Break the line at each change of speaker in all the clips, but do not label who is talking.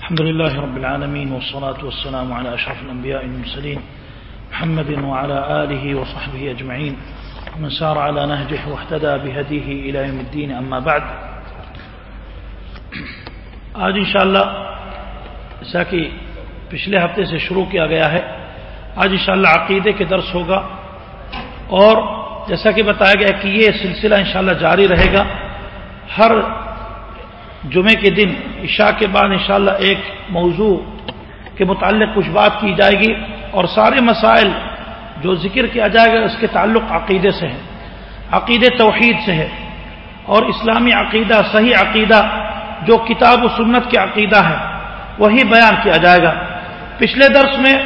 الحمد لله رب العالمين والصلاة والسلام على أشرف الأنبياء المرسلين محمد وعلى آله وصحبه أجمعين ومن سار على نهجه واهتدى بهديه إلى يوم الدين، أما بعد. آج انشاءاللہ جیسا کہ پچھلے ہفتے سے شروع کیا گیا ہے، آج انشاءاللہ عقیدے کے درس ہوگا اور جیسا کہ بتایا گیا کہ یہ سلسلہ انشاءاللہ جاری رہے گا۔ ہر جمعے کے دن، عشاء کے بعد انشاءاللہ ایک موضوع کے متعلق کچھ بات کی جائے گی اور سارے مسائل جو ذکر کیا جائے گا اس کے تعلق عقیدے سے ہے عقید توحید سے ہے اور اسلامی عقیدہ، صحیح عقیدہ جو کتاب و سنت کے عقیدہ ہے وہی بیان کیا جائے گا۔ پچھلے درس میں،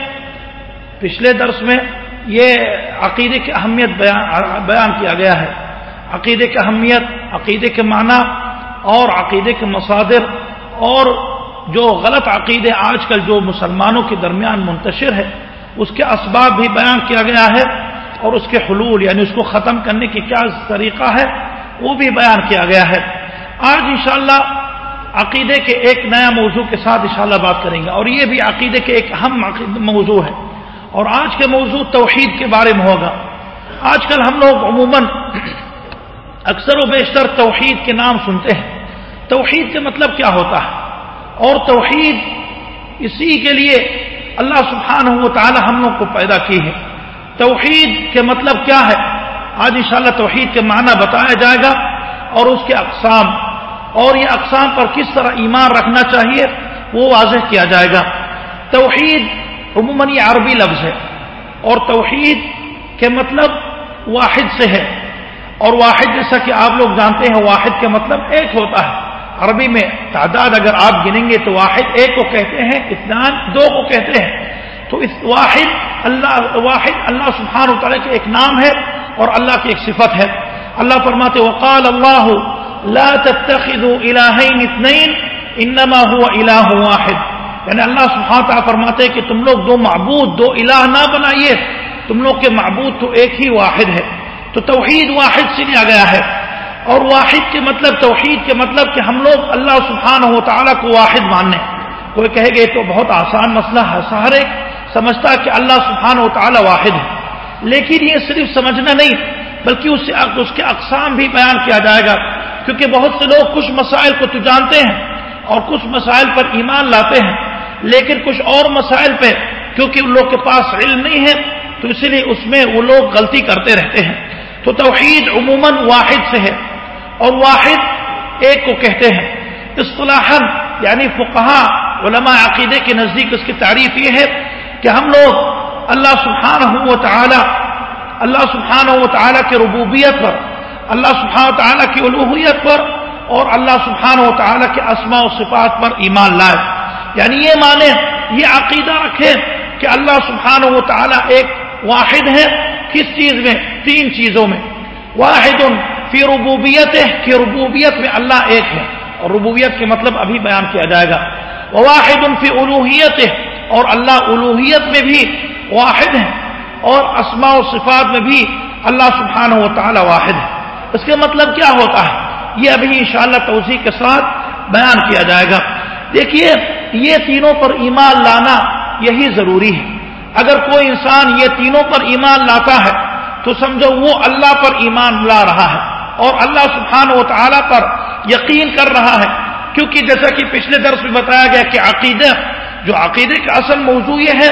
پچھلے درس میں یہ عقیدے کی اہمیت بیان کیا گیا ہے۔ عقیدے کی اہمیت، عقیدے کے معنی اور عقیدے کے مصادر اور جو غلط عقیدے آج کل جو مسلمانوں کے درمیان منتشر ہے، اس کے اسباب بھی بیان کیا گیا ہے اور اس کے حلول یعنی اس کو ختم کرنے کی کیا طریقہ ہے، وہ بھی بیان کیا گیا ہے۔ آج انشاءاللہ عقیدے کے ایک نیا موضوع کے ساتھ انشاءاللہ بات کریں گے اور یہ بھی عقیدے کے ایک اہم موضوع ہے۔ اور آج کے موضوع توحید کے بارے میں ہوگا۔ آج کل ہم لوگ عموماً اکثر و بیشتر توحید کے نام سنتے ہیں۔ توحید کے مطلب کیا ہوتا ہے؟ اور توحید اسی کے لیے اللہ سبحانہ و تعالی ہم لوگ کو پیدا کی ہے۔ توحید کے مطلب کیا ہے؟ آج انشاءاللہ توحید کے معنی بتایا جائے گا اور اس کے اقسام۔ اور یہ اقسام پر کس طرح ایمان رکھنا چاہیے وہ واضح کیا جائے گا۔ توحید عموماً یہ عربی لفظ ہے۔ اور توحید کے مطلب واحد سے ہے۔ اور واحد جیسا کہ آپ لوگ جانتے ہیں، واحد کے مطلب ایک ہوتا ہے۔ عربی میں تعداد اگر آپ گنیں گے تو واحد ایک کو کہتے ہیں اطنان دو کو کہتے ہیں۔ تو اس واحد اللہ واحد اللہ سبحان و تعالیٰ کے ایک نام ہے اور اللہ کی ایک صفت ہے۔ اللہ فرماتے، وقال اللہ، لا تتخذوا الہین اثنین، انما هو الہ واحد۔ یعنی اللہ سبحانہ تعالیٰ فرماتے کہ تم لوگ دو معبود، دو الہ نہ بنائیے، تم لوگ کے معبود تو ایک ہی واحد ہے۔ تو توحید واحد سے لیا گیا ہے۔ اور واحد کے مطلب توحید کے مطلب کہ ہم لوگ اللہ سبحانہ و تعالیٰ کو واحد ماننے کوئی کہے گے تو بہت آسان مسئلہ ہے، سہارے سمجھتا کہ اللہ سبحانہ و تعالیٰ واحد ہے۔ لیکن یہ صرف سمجھنا نہیں، بلکہ اس سے اس کے اقسام بھی بیان کیا جائے گا۔ کیونکہ بہت سے لوگ کچھ مسائل کو تو جانتے ہیں اور کچھ مسائل پر ایمان لاتے ہیں، لیکن کچھ اور مسائل پہ کیونکہ ان لوگ کے پاس علم نہیں ہے، تو اسی لیے اس میں وہ لوگ غلطی کرتے رہتے ہیں۔ تو توحید عموماً واحد سے ہے۔ اور واحد ایک کو کہتے ہیں۔ اصطلاحا یعنی فقہا، علماء عقیدے کے نزدیک اس کی تعریف یہ ہے کہ ہم لوگ اللہ سبحانہ و تعالی، اللہ سبحانہ و تعالیٰ کے ربوبیت پر، اللہ سبحانہ و تعالیٰ کی الوحیت پر اور اللہ سبحانہ و تعالیٰ کے اسماء و صفات پر ایمان لائے۔ یعنی یہ مانے یہ عقیدہ رکھے کہ اللہ سبحانہ و تعالیٰ ایک واحد ہے، کس چیز میں؟ تین چیزوں میں۔ واحد فی ربوبیت کہ ربوبیت میں اللہ ایک ہے، اور ربوبیت کے مطلب ابھی بیان کیا جائے گا۔ واحد فی الوحیت اور اللہ الوحیت میں بھی واحد ہے، اور اسماء و صفات میں بھی اللہ سبحانہ و تعالی واحد ہے۔ اس کے مطلب کیا ہوتا ہے؟ یہ ابھی انشاءاللہ توضیح کے ساتھ بیان کیا جائے گا۔ دیکھیے، یہ تینوں پر ایمان لانا یہی ضروری ہے۔ اگر کوئی انسان یہ تینوں پر ایمان لاتا ہے، تو سمجھو وہ اللہ پر ایمان لا رہا ہے۔ اور اللہ سبحانہ و تعالی پر یقین کر رہا ہے کیونکہ جیسا کہ پچھلے درس میں بتایا گیا کہ عقیدہ، جو عقیدے کا اصل موضوع یہ ہے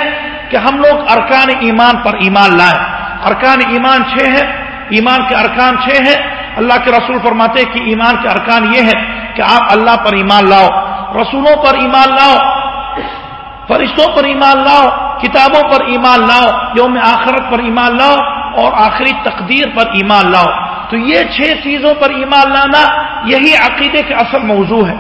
کہ ہم لوگ ارکان ایمان پر ایمان لائیں۔ ارکان ایمان چھ ہے ایمان کے ارکان چھ ہے اللہ کے رسول فرماتے کہ ایمان کے ارکان یہ ہے کہ آپ اللہ پر ایمان لاؤ، رسولوں پر ایمان لاؤ، فرشتوں پر ایمان لاؤ، کتابوں پر ایمان لاؤ، یوم آخرت پر ایمان لاؤ اور آخری تقدیر پر ایمان لاؤ۔ تو یہ چھ چیزوں پر ایمان لانا یہی عقیدے کے اصل موضوع ہے۔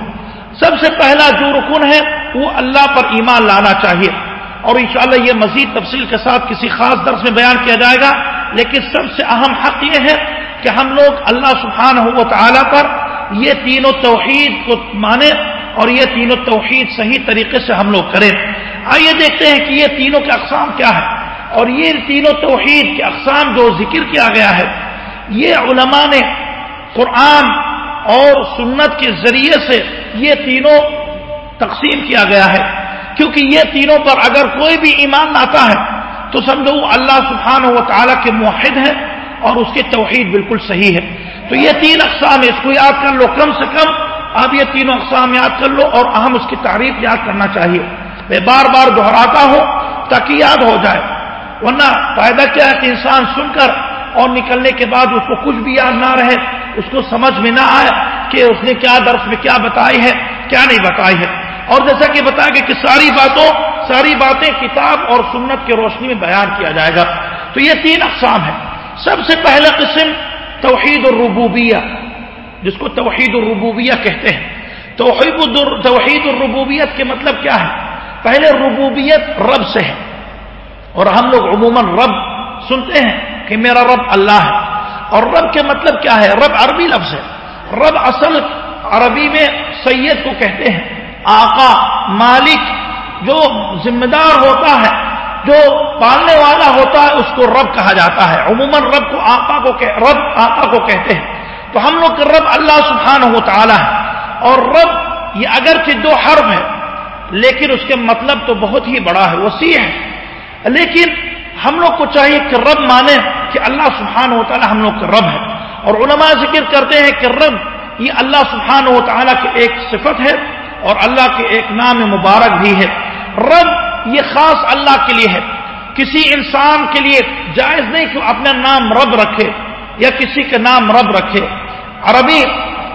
سب سے پہلا جو رکن ہے، وہ اللہ پر ایمان لانا چاہیے۔ اور انشاءاللہ یہ مزید تفصیل کے ساتھ کسی خاص درس میں بیان کیا جائے گا۔ لیکن سب سے اہم حق یہ ہے کہ ہم لوگ اللہ سبحانہ و تعالی پر یہ تینوں توحید کو مانے اور یہ تینوں توحید صحیح طریقے سے ہم لوگ کریں۔ آئیے دیکھتے ہیں کہ یہ تینوں کے اقسام کیا ہے اور یہ تینوں توحید کے اقسام جو ذکر کیا گیا ہے یہ علماء نے قرآن اور سنت کے ذریعے سے یہ تینوں تقسیم کیا گیا ہے۔ کیونکہ یہ تینوں پر اگر کوئی بھی ایمان لاتا ہے تو سمجھو اللہ سبحانہ و تعالیٰ کے معاہد ہے اور اس کے توحید بالکل صحیح ہے تو یہ تین اقسام ہے اس کو یاد کر لو، کم سے کم اب یہ تینوں اقسام یاد کر لو اور اہم اس کی تعریف یاد کرنا چاہیے۔ میں بار بار دہراتا ہوں تاکہ یاد ہو جائے۔ ورنہ فائدہ کیا ہے کہ انسان سن کر اور نکلنے کے بعد اس کو کچھ بھی یاد نہ رہے، اس کو سمجھ میں نہ آئے کہ اس نے کیا درس میں کیا بتائی ہے، کیا نہیں بتائی ہے۔ اور جیسا کہ بتایا گیا کہ ساری باتوں، ساری باتیں کتاب اور سنت کی روشنی میں بیان کیا جائے گا۔ تو یہ تین اقسام ہے سب سے پہلا قسم توحید الربوبیہ، جس کو توحید الربوبیہ کہتے ہیں۔ توحید توحید الربوبیت کے مطلب کیا ہے؟ پہلے ربوبیت رب سے ہے۔ اور ہم لوگ عموماً رب سنتے ہیں۔ کہ میرا رب اللہ ہے۔ اور رب کے مطلب کیا ہے؟ رب عربی لفظ ہے۔ رب اصل عربی میں سید کو کہتے ہیں۔ آقا، مالک، جو ذمہ دار ہوتا ہے، جو پالنے والا ہوتا ہے، اس کو رب کہا جاتا ہے۔ عموماً رب کو آقا کو رب آقا کو کہتے ہیں۔ تو ہم لوگ رب اللہ سبحانہ ہو تعالیٰ ہے اور رب یہ اگرچہ دو حرف ہے لیکن اس کے مطلب تو بہت ہی بڑا ہے، وسیع ہے لیکن ہم لوگ کو چاہیے کہ رب مانے۔ کہ اللہ سبحانہ و تعالیٰ ہم لوگ کا رب ہے۔ اور علماء ذکر کرتے ہیں کہ رب یہ اللہ سبحانہ و تعالیٰ کی ایک صفت ہے اور اللہ کے ایک نام مبارک بھی ہے۔ رب یہ خاص اللہ کے لیے ہے۔ کسی انسان کے لیے جائز نہیں کہ اپنا نام رب رکھے یا کسی کا نام رب رکھے۔ عربی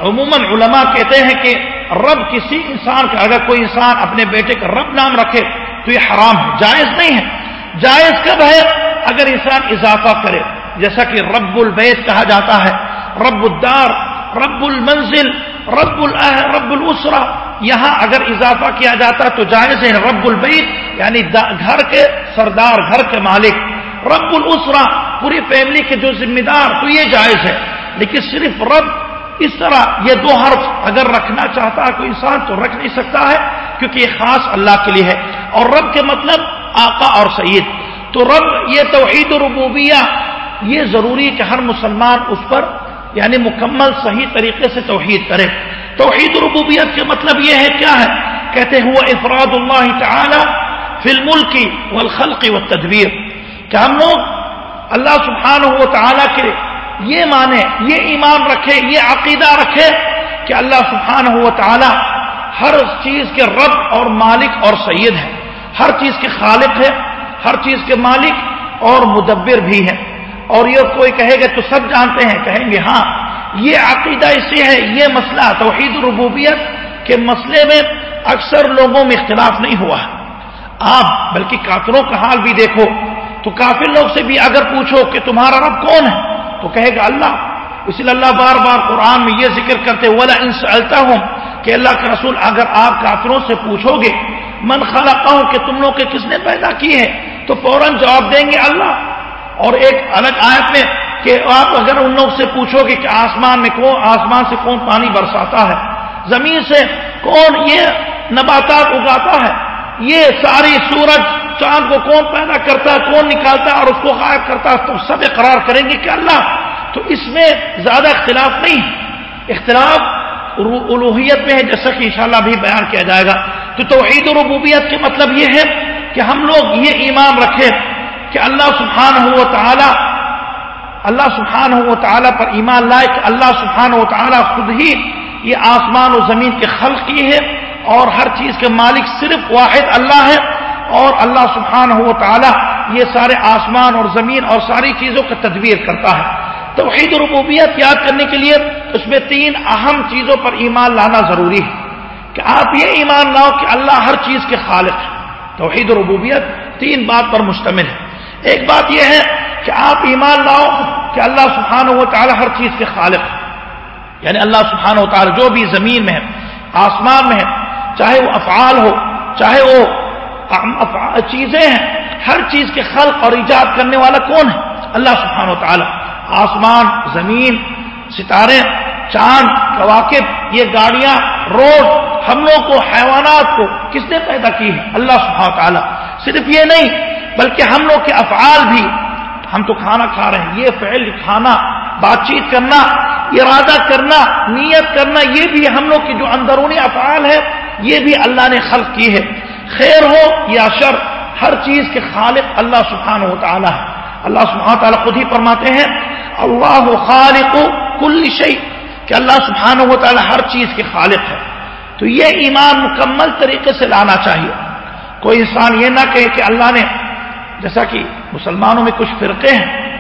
عموماً علماء کہتے ہیں کہ رب کسی انسان کا، اگر کوئی انسان اپنے بیٹے کا رب نام رکھے تو یہ حرام ہے، جائز نہیں ہے۔ جائز کب ہے؟ اگر انسان اضافہ کرے، جیسا کہ رب البیت کہا جاتا ہے، رب الدار، رب المنزل، رب رب الاسرا یہاں اگر اضافہ کیا جاتا تو جائز ہے رب البیت یعنی گھر کے سردار، گھر کے مالک۔ رب الاسرا پوری فیملی کے جو ذمہ دار، تو یہ جائز ہے۔ لیکن صرف رب، اس طرح یہ دو حرف اگر رکھنا چاہتا ہے کوئی انسان تو رکھ نہیں سکتا ہے، کیونکہ یہ خاص اللہ کے لیے ہے۔ اور رب کے مطلب آقا اور سید۔ تو رب یہ توحید ربوبیہ، یہ ضروری کہ ہر مسلمان اس پر یعنی مکمل صحیح طریقے سے توحید کرے۔ توحید ربوبیت کے مطلب یہ ہے، کیا ہے؟ کہتے ہوئے افراد اللہ تعالی فی الملک والخلق والتدبیر کہ ہم لوگ اللہ سبحانہ و تعالی کے یہ مانے یہ ایمان رکھے، یہ عقیدہ رکھے کہ اللہ سبحانہ و تعالی ہر چیز کے رب اور مالک اور سید ہے ہر چیز کے خالق ہے ہر چیز کے مالک اور مدبر بھی ہے اور یہ کوئی کہے گا تو سب جانتے ہیں، کہیں گے ہاں یہ عقیدہ اسے ہے، یہ مسئلہ توحید ربوبیت کے مسئلے میں اکثر لوگوں میں اختلاف نہیں ہوا۔ آپ بلکہ کافروں کا حال بھی دیکھو۔ تو کافر لوگ سے بھی اگر پوچھو کہ تمہارا رب کون ہے، تو کہے گا اللہ۔ اس لیے اللہ بار بار قرآن میں یہ ذکر کرتے، ولا ان سے ہوں کہ اللہ کا رسول اگر آپ کافروں سے پوچھو گے، من خلقہ ہوں کہ تم لوگ کے کس نے پیدا کی ہے تو فوراً جواب دیں گے اللہ۔ اور ایک الگ آیت میں کہ آپ اگر ان لوگ سے پوچھو گے کہ آسمان میں کون آسمان سے کون پانی برساتا ہے، زمین سے کون یہ نباتات اگاتا ہے، یہ ساری سورج چاند کو کون پیدا کرتا ہے، کون نکالتا ہے اور اس کو غائب کرتا ہے، تو سب اقرار کریں گے کہ اللہ۔ تو اس میں زیادہ اختلاف نہیں۔ اختلاف الوحیت میں ہے، جیسا کہ انشاءاللہ بھی بیان کیا جائے گا۔ تو توحید و ربوبیت کے مطلب یہ ہے کہ ہم لوگ یہ ایمان رکھیں کہ اللہ سبحانہ و تعالی اللہ سبحانہ و تعالی پر ایمان لائے کہ اللہ سبحانہ و تعالی خود ہی یہ آسمان و زمین کے خلق کی ہے اور ہر چیز کے مالک صرف واحد اللہ ہے اور اللہ سبحانہ و تعالی یہ سارے آسمان اور زمین اور ساری چیزوں کا تدبیر کرتا ہے۔ تو عید ربوبیت یاد کرنے کے لیے اس میں تین اہم چیزوں پر ایمان لانا ضروری ہے کہ آپ یہ ایمان لاؤ کہ اللہ ہر چیز کے خالق ہے۔ توحید ربوبیت تین بات پر مشتمل ہے۔ ایک بات یہ ہے کہ آپ ایمان لاؤ کہ اللہ سبحانہ و تعالی ہر چیز کے خالق یعنی اللہ سبحانہ و تعالی جو بھی زمین میں ہے، آسمان میں ہے، چاہے وہ افعال ہو، چاہے وہ چیزیں ہیں، ہر چیز کے خلق اور ایجاد کرنے والا کون ہے؟ اللہ سبحانہ و تعالی۔ آسمان، زمین، ستارے، چاند کواقب یہ گاڑیاں، روڈ ہم لوگ کو، حیوانات کو کس نے پیدا کی ہے؟ اللہ سبحانہ و تعالی صرف یہ نہیں، بلکہ ہم لوگ کے افعال بھی۔ ہم تو کھانا کھا رہے ہیں، یہ فعل کھانا، بات چیت کرنا، ارادہ کرنا، نیت کرنا، یہ بھی ہم لوگ کی جو اندرونی افعال ہے یہ بھی اللہ نے خلق کی ہے۔ خیر ہو یا شر، ہر چیز کے خالق اللہ سبحانہ و تعالیٰ ہے۔ اللہ سبحانہ تعالیٰ خود ہی فرماتے ہیں، اللہ خالق کل شعی کہ اللہ سبحانہ و تعالیٰ ہر چیز کے خالق ہے۔ تو یہ ایمان مکمل طریقے سے لانا چاہیے۔ کوئی انسان یہ نہ کہے کہ اللہ نے، جیسا کہ مسلمانوں میں کچھ فرقے ہیں،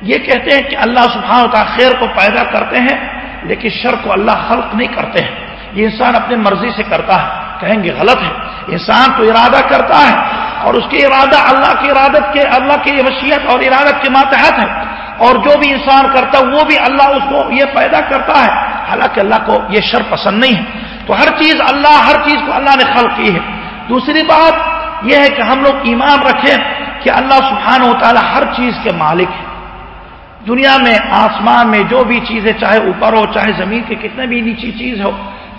یہ کہتے ہیں کہ اللہ سبحانہ و تعالیٰ خیر کو پیدا کرتے ہیں، لیکن شر کو اللہ خلق نہیں کرتے ہیں۔ یہ انسان اپنی مرضی سے کرتا ہے، کہیں گے غلط ہے۔ انسان تو ارادہ کرتا ہے، اور اس کے ارادہ اللہ کی ارادت کے، اللہ کی وشیت اور ارادت کے ماتحت ہے۔ اور جو بھی انسان کرتا ہے، وہ بھی اللہ اس کو یہ پیدا کرتا ہے۔ حالانکہ اللہ کو یہ شر پسند نہیں ہے۔ تو ہر چیز اللہ، ہر چیز کو اللہ نے خلق کی ہے۔ دوسری بات یہ ہے کہ ہم لوگ ایمان رکھیں کہ اللہ سبحانہ و تعالی ہر چیز کے مالک ہے۔ دنیا میں، آسمان میں جو بھی چیزیں، چاہے اوپر ہو، چاہے زمین کے کتنے بھی نیچی چیز ہو،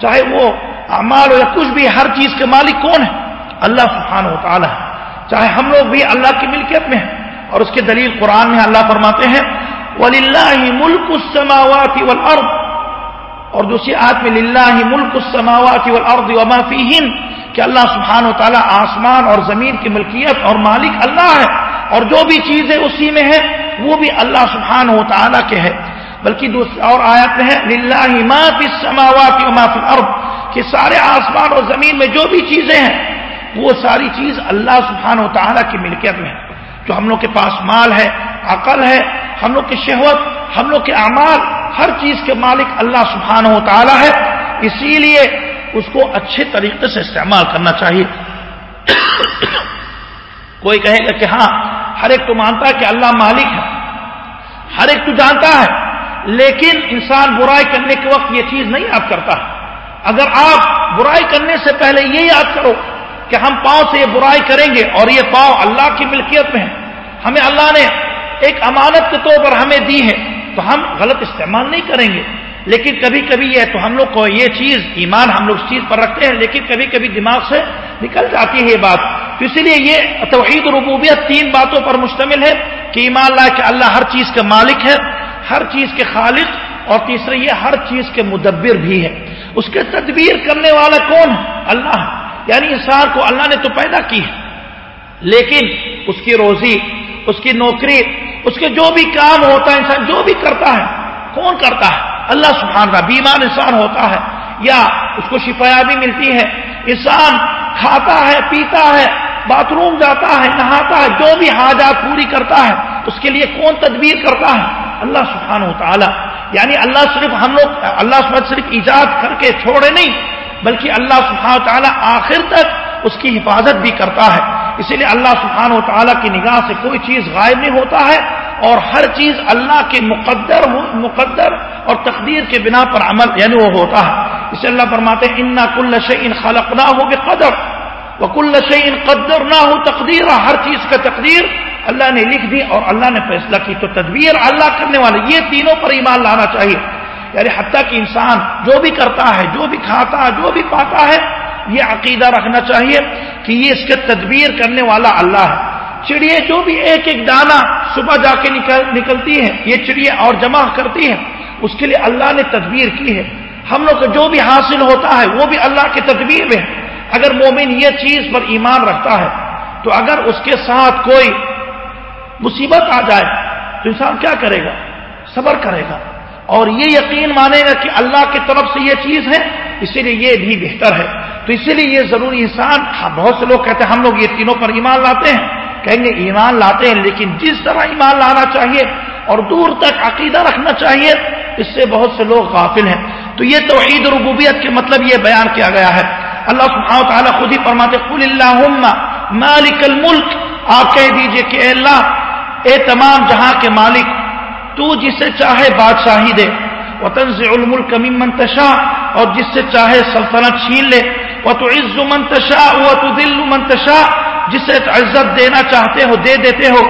چاہے وہ اعمال ہو یا کچھ بھی، ہر چیز کے مالک کون ہے؟ اللہ سبحانہ و تعالیٰ ہے۔ چاہے ہم لوگ بھی اللہ کی ملکیت میں ہیں۔ اور اس کے دلیل قرآن میں اللہ فرماتے ہیں ولی ملک السماوات والارض اور دوسری آت میں للہ ملک السماوات والارض وما فیہن کہ اللہ سبحانہ و تعالیٰ آسمان اور زمین کی ملکیت اور مالک اللہ ہے اور جو بھی چیزیں اسی میں ہے وہ بھی اللہ سبحانہ و تعالیٰ کے ہے بلکہ دوسری اور آیت میں ہے، للہ ما فی السماوات وما فی الارض، کہ سارے آسمان اور زمین میں جو بھی چیزیں ہیں، وہ ساری چیز اللہ سبحانہ و تعالیٰ کی ملکیت میں ہے جو ہم لوگ کے پاس مال ہے، عقل ہے، ہم لوگ کی شہوت، ہم لوگ کے اعمال ہر چیز کے مالک اللہ سبحانہ و تعالیٰ ہے، اسی لیے اس کو اچھے طریقے سے استعمال کرنا چاہیے۔ کوئی کہے گا کہ ہاں ہر ایک تو مانتا ہے کہ اللہ مالک ہے، ہر ایک تو جانتا ہے، لیکن انسان برائی کرنے کے وقت یہ چیز نہیں یاد کرتا۔ اگر آپ برائی کرنے سے پہلے یہ یاد کرو کہ ہم پاؤں سے یہ برائی کریں گے اور یہ پاؤں اللہ کی ملکیت میں ہے۔ ہمیں اللہ نے ایک امانت کے طور پر ہمیں دی ہے۔ تو ہم غلط استعمال نہیں کریں گے۔ لیکن کبھی کبھی یہ تو ہم لوگ کو یہ چیز، ایمان ہم لوگ اس چیز پر رکھتے ہیں، لیکن کبھی کبھی دماغ سے نکل جاتی ہے یہ بات۔ تو اسی لیے یہ توحید ربوبیت تین باتوں پر مشتمل ہے کہ ایمان لا کہ اللہ ہر چیز کا مالک ہے، ہر چیز کے خالق، اور تیسرے یہ ہر چیز کے مدبر بھی ہے۔ اس کے تدبیر کرنے والا کون؟ ہے اللہ۔ یعنی انسان کو اللہ نے تو پیدا کی ہے، لیکن اس کی روزی اس کی نوکری، اس کے جو بھی کام ہوتا ہے، انسان جو بھی کرتا ہے، کون کرتا ہے؟ اللہ سبحان کا بیمار انسان ہوتا ہے۔ یا اس کو شفایا بھی ملتی ہے۔ انسان کھاتا ہے، پیتا ہے، باتھ روم جاتا ہے، نہاتا ہے، جو بھی حاجات پوری کرتا ہے، اس کے لیے کون تدبیر کرتا ہے؟ اللہ سبحانہ و تعالیٰ یعنی اللہ صرف ہم لوگ، اللہ صرف ایجاد کر کے چھوڑے نہیں، بلکہ اللہ سبحانہ و تعالیٰ آخر تک اس کی حفاظت بھی کرتا ہے۔ اسی لیے اللہ سبحانہ و تعالیٰ کی نگاہ سے کوئی چیز غائب نہیں ہوتا ہے اور ہر چیز اللہ کے مقدر مقدر اور تقدیر کے بنا پر عمل یعنی وہ ہوتا ہے۔ اسے اللہ فرماتے ہیں، انا کل شعین خلق نہ ہو بے قدر وہ کل شعین قدر نہ ہو تقدیر ہر چیز کا تقدیر اللہ نے لکھ دی اور اللہ نے فیصلہ کی۔ تو تدبیر اللہ کرنے والے، یہ تینوں پر ایمان لانا چاہیے۔ یعنی حتیٰ کہ انسان جو بھی کرتا ہے، جو بھی کھاتا ہے، جو بھی پاتا ہے یہ عقیدہ رکھنا چاہیے کہ یہ اس کے تدبیر کرنے والا اللہ ہے۔ چڑیے جو بھی ایک ایک دانہ صبح جا کے نکل نکلتی ہے یہ چڑیا اور جمع کرتی ہے اس کے لیے اللہ نے تدبیر کی ہے۔ ہم لوگ کو جو بھی حاصل ہوتا ہے، وہ بھی اللہ کی تدبیر میں ہے۔ اگر مومن یہ چیز پر ایمان رکھتا ہے، تو اگر اس کے ساتھ کوئی مصیبت آ جائے، تو انسان کیا کرے گا؟ صبر کرے گا۔ اور یہ یقین مانے گا کہ اللہ کی طرف سے یہ چیز ہے۔ اسی لیے یہ بھی بہتر ہے۔ تو اسی لیے یہ ضروری انسان ہاں، بہت سے لوگ کہتے ہیں، ہم لوگ یہ تینوں پر ایمان لاتے ہیں۔ کہیں گے ایمان لاتے ہیں، لیکن جس طرح ایمان لانا چاہیے اور دور تک عقیدہ رکھنا چاہیے، اس سے بہت سے لوگ غافل ہیں۔ تو یہ توحید ربوبیت کے مطلب یہ بیان کیا گیا ہے۔ اللہ سبحانہ تعالیٰ خود ہی فرماتے قل اللہ مالک الملک۔ آپ کہہ دیجیے کہ اے اللہ، اے تمام جہاں کے مالک، تو جسے چاہے بادشاہی دے۔ وطن سے الملک منتشا اور جس سے چاہے سلطنت چھین لے وہ تو عز منتشا وہ تو دل منتشا جسے عزت دینا چاہتے ہو دے دیتے ہو،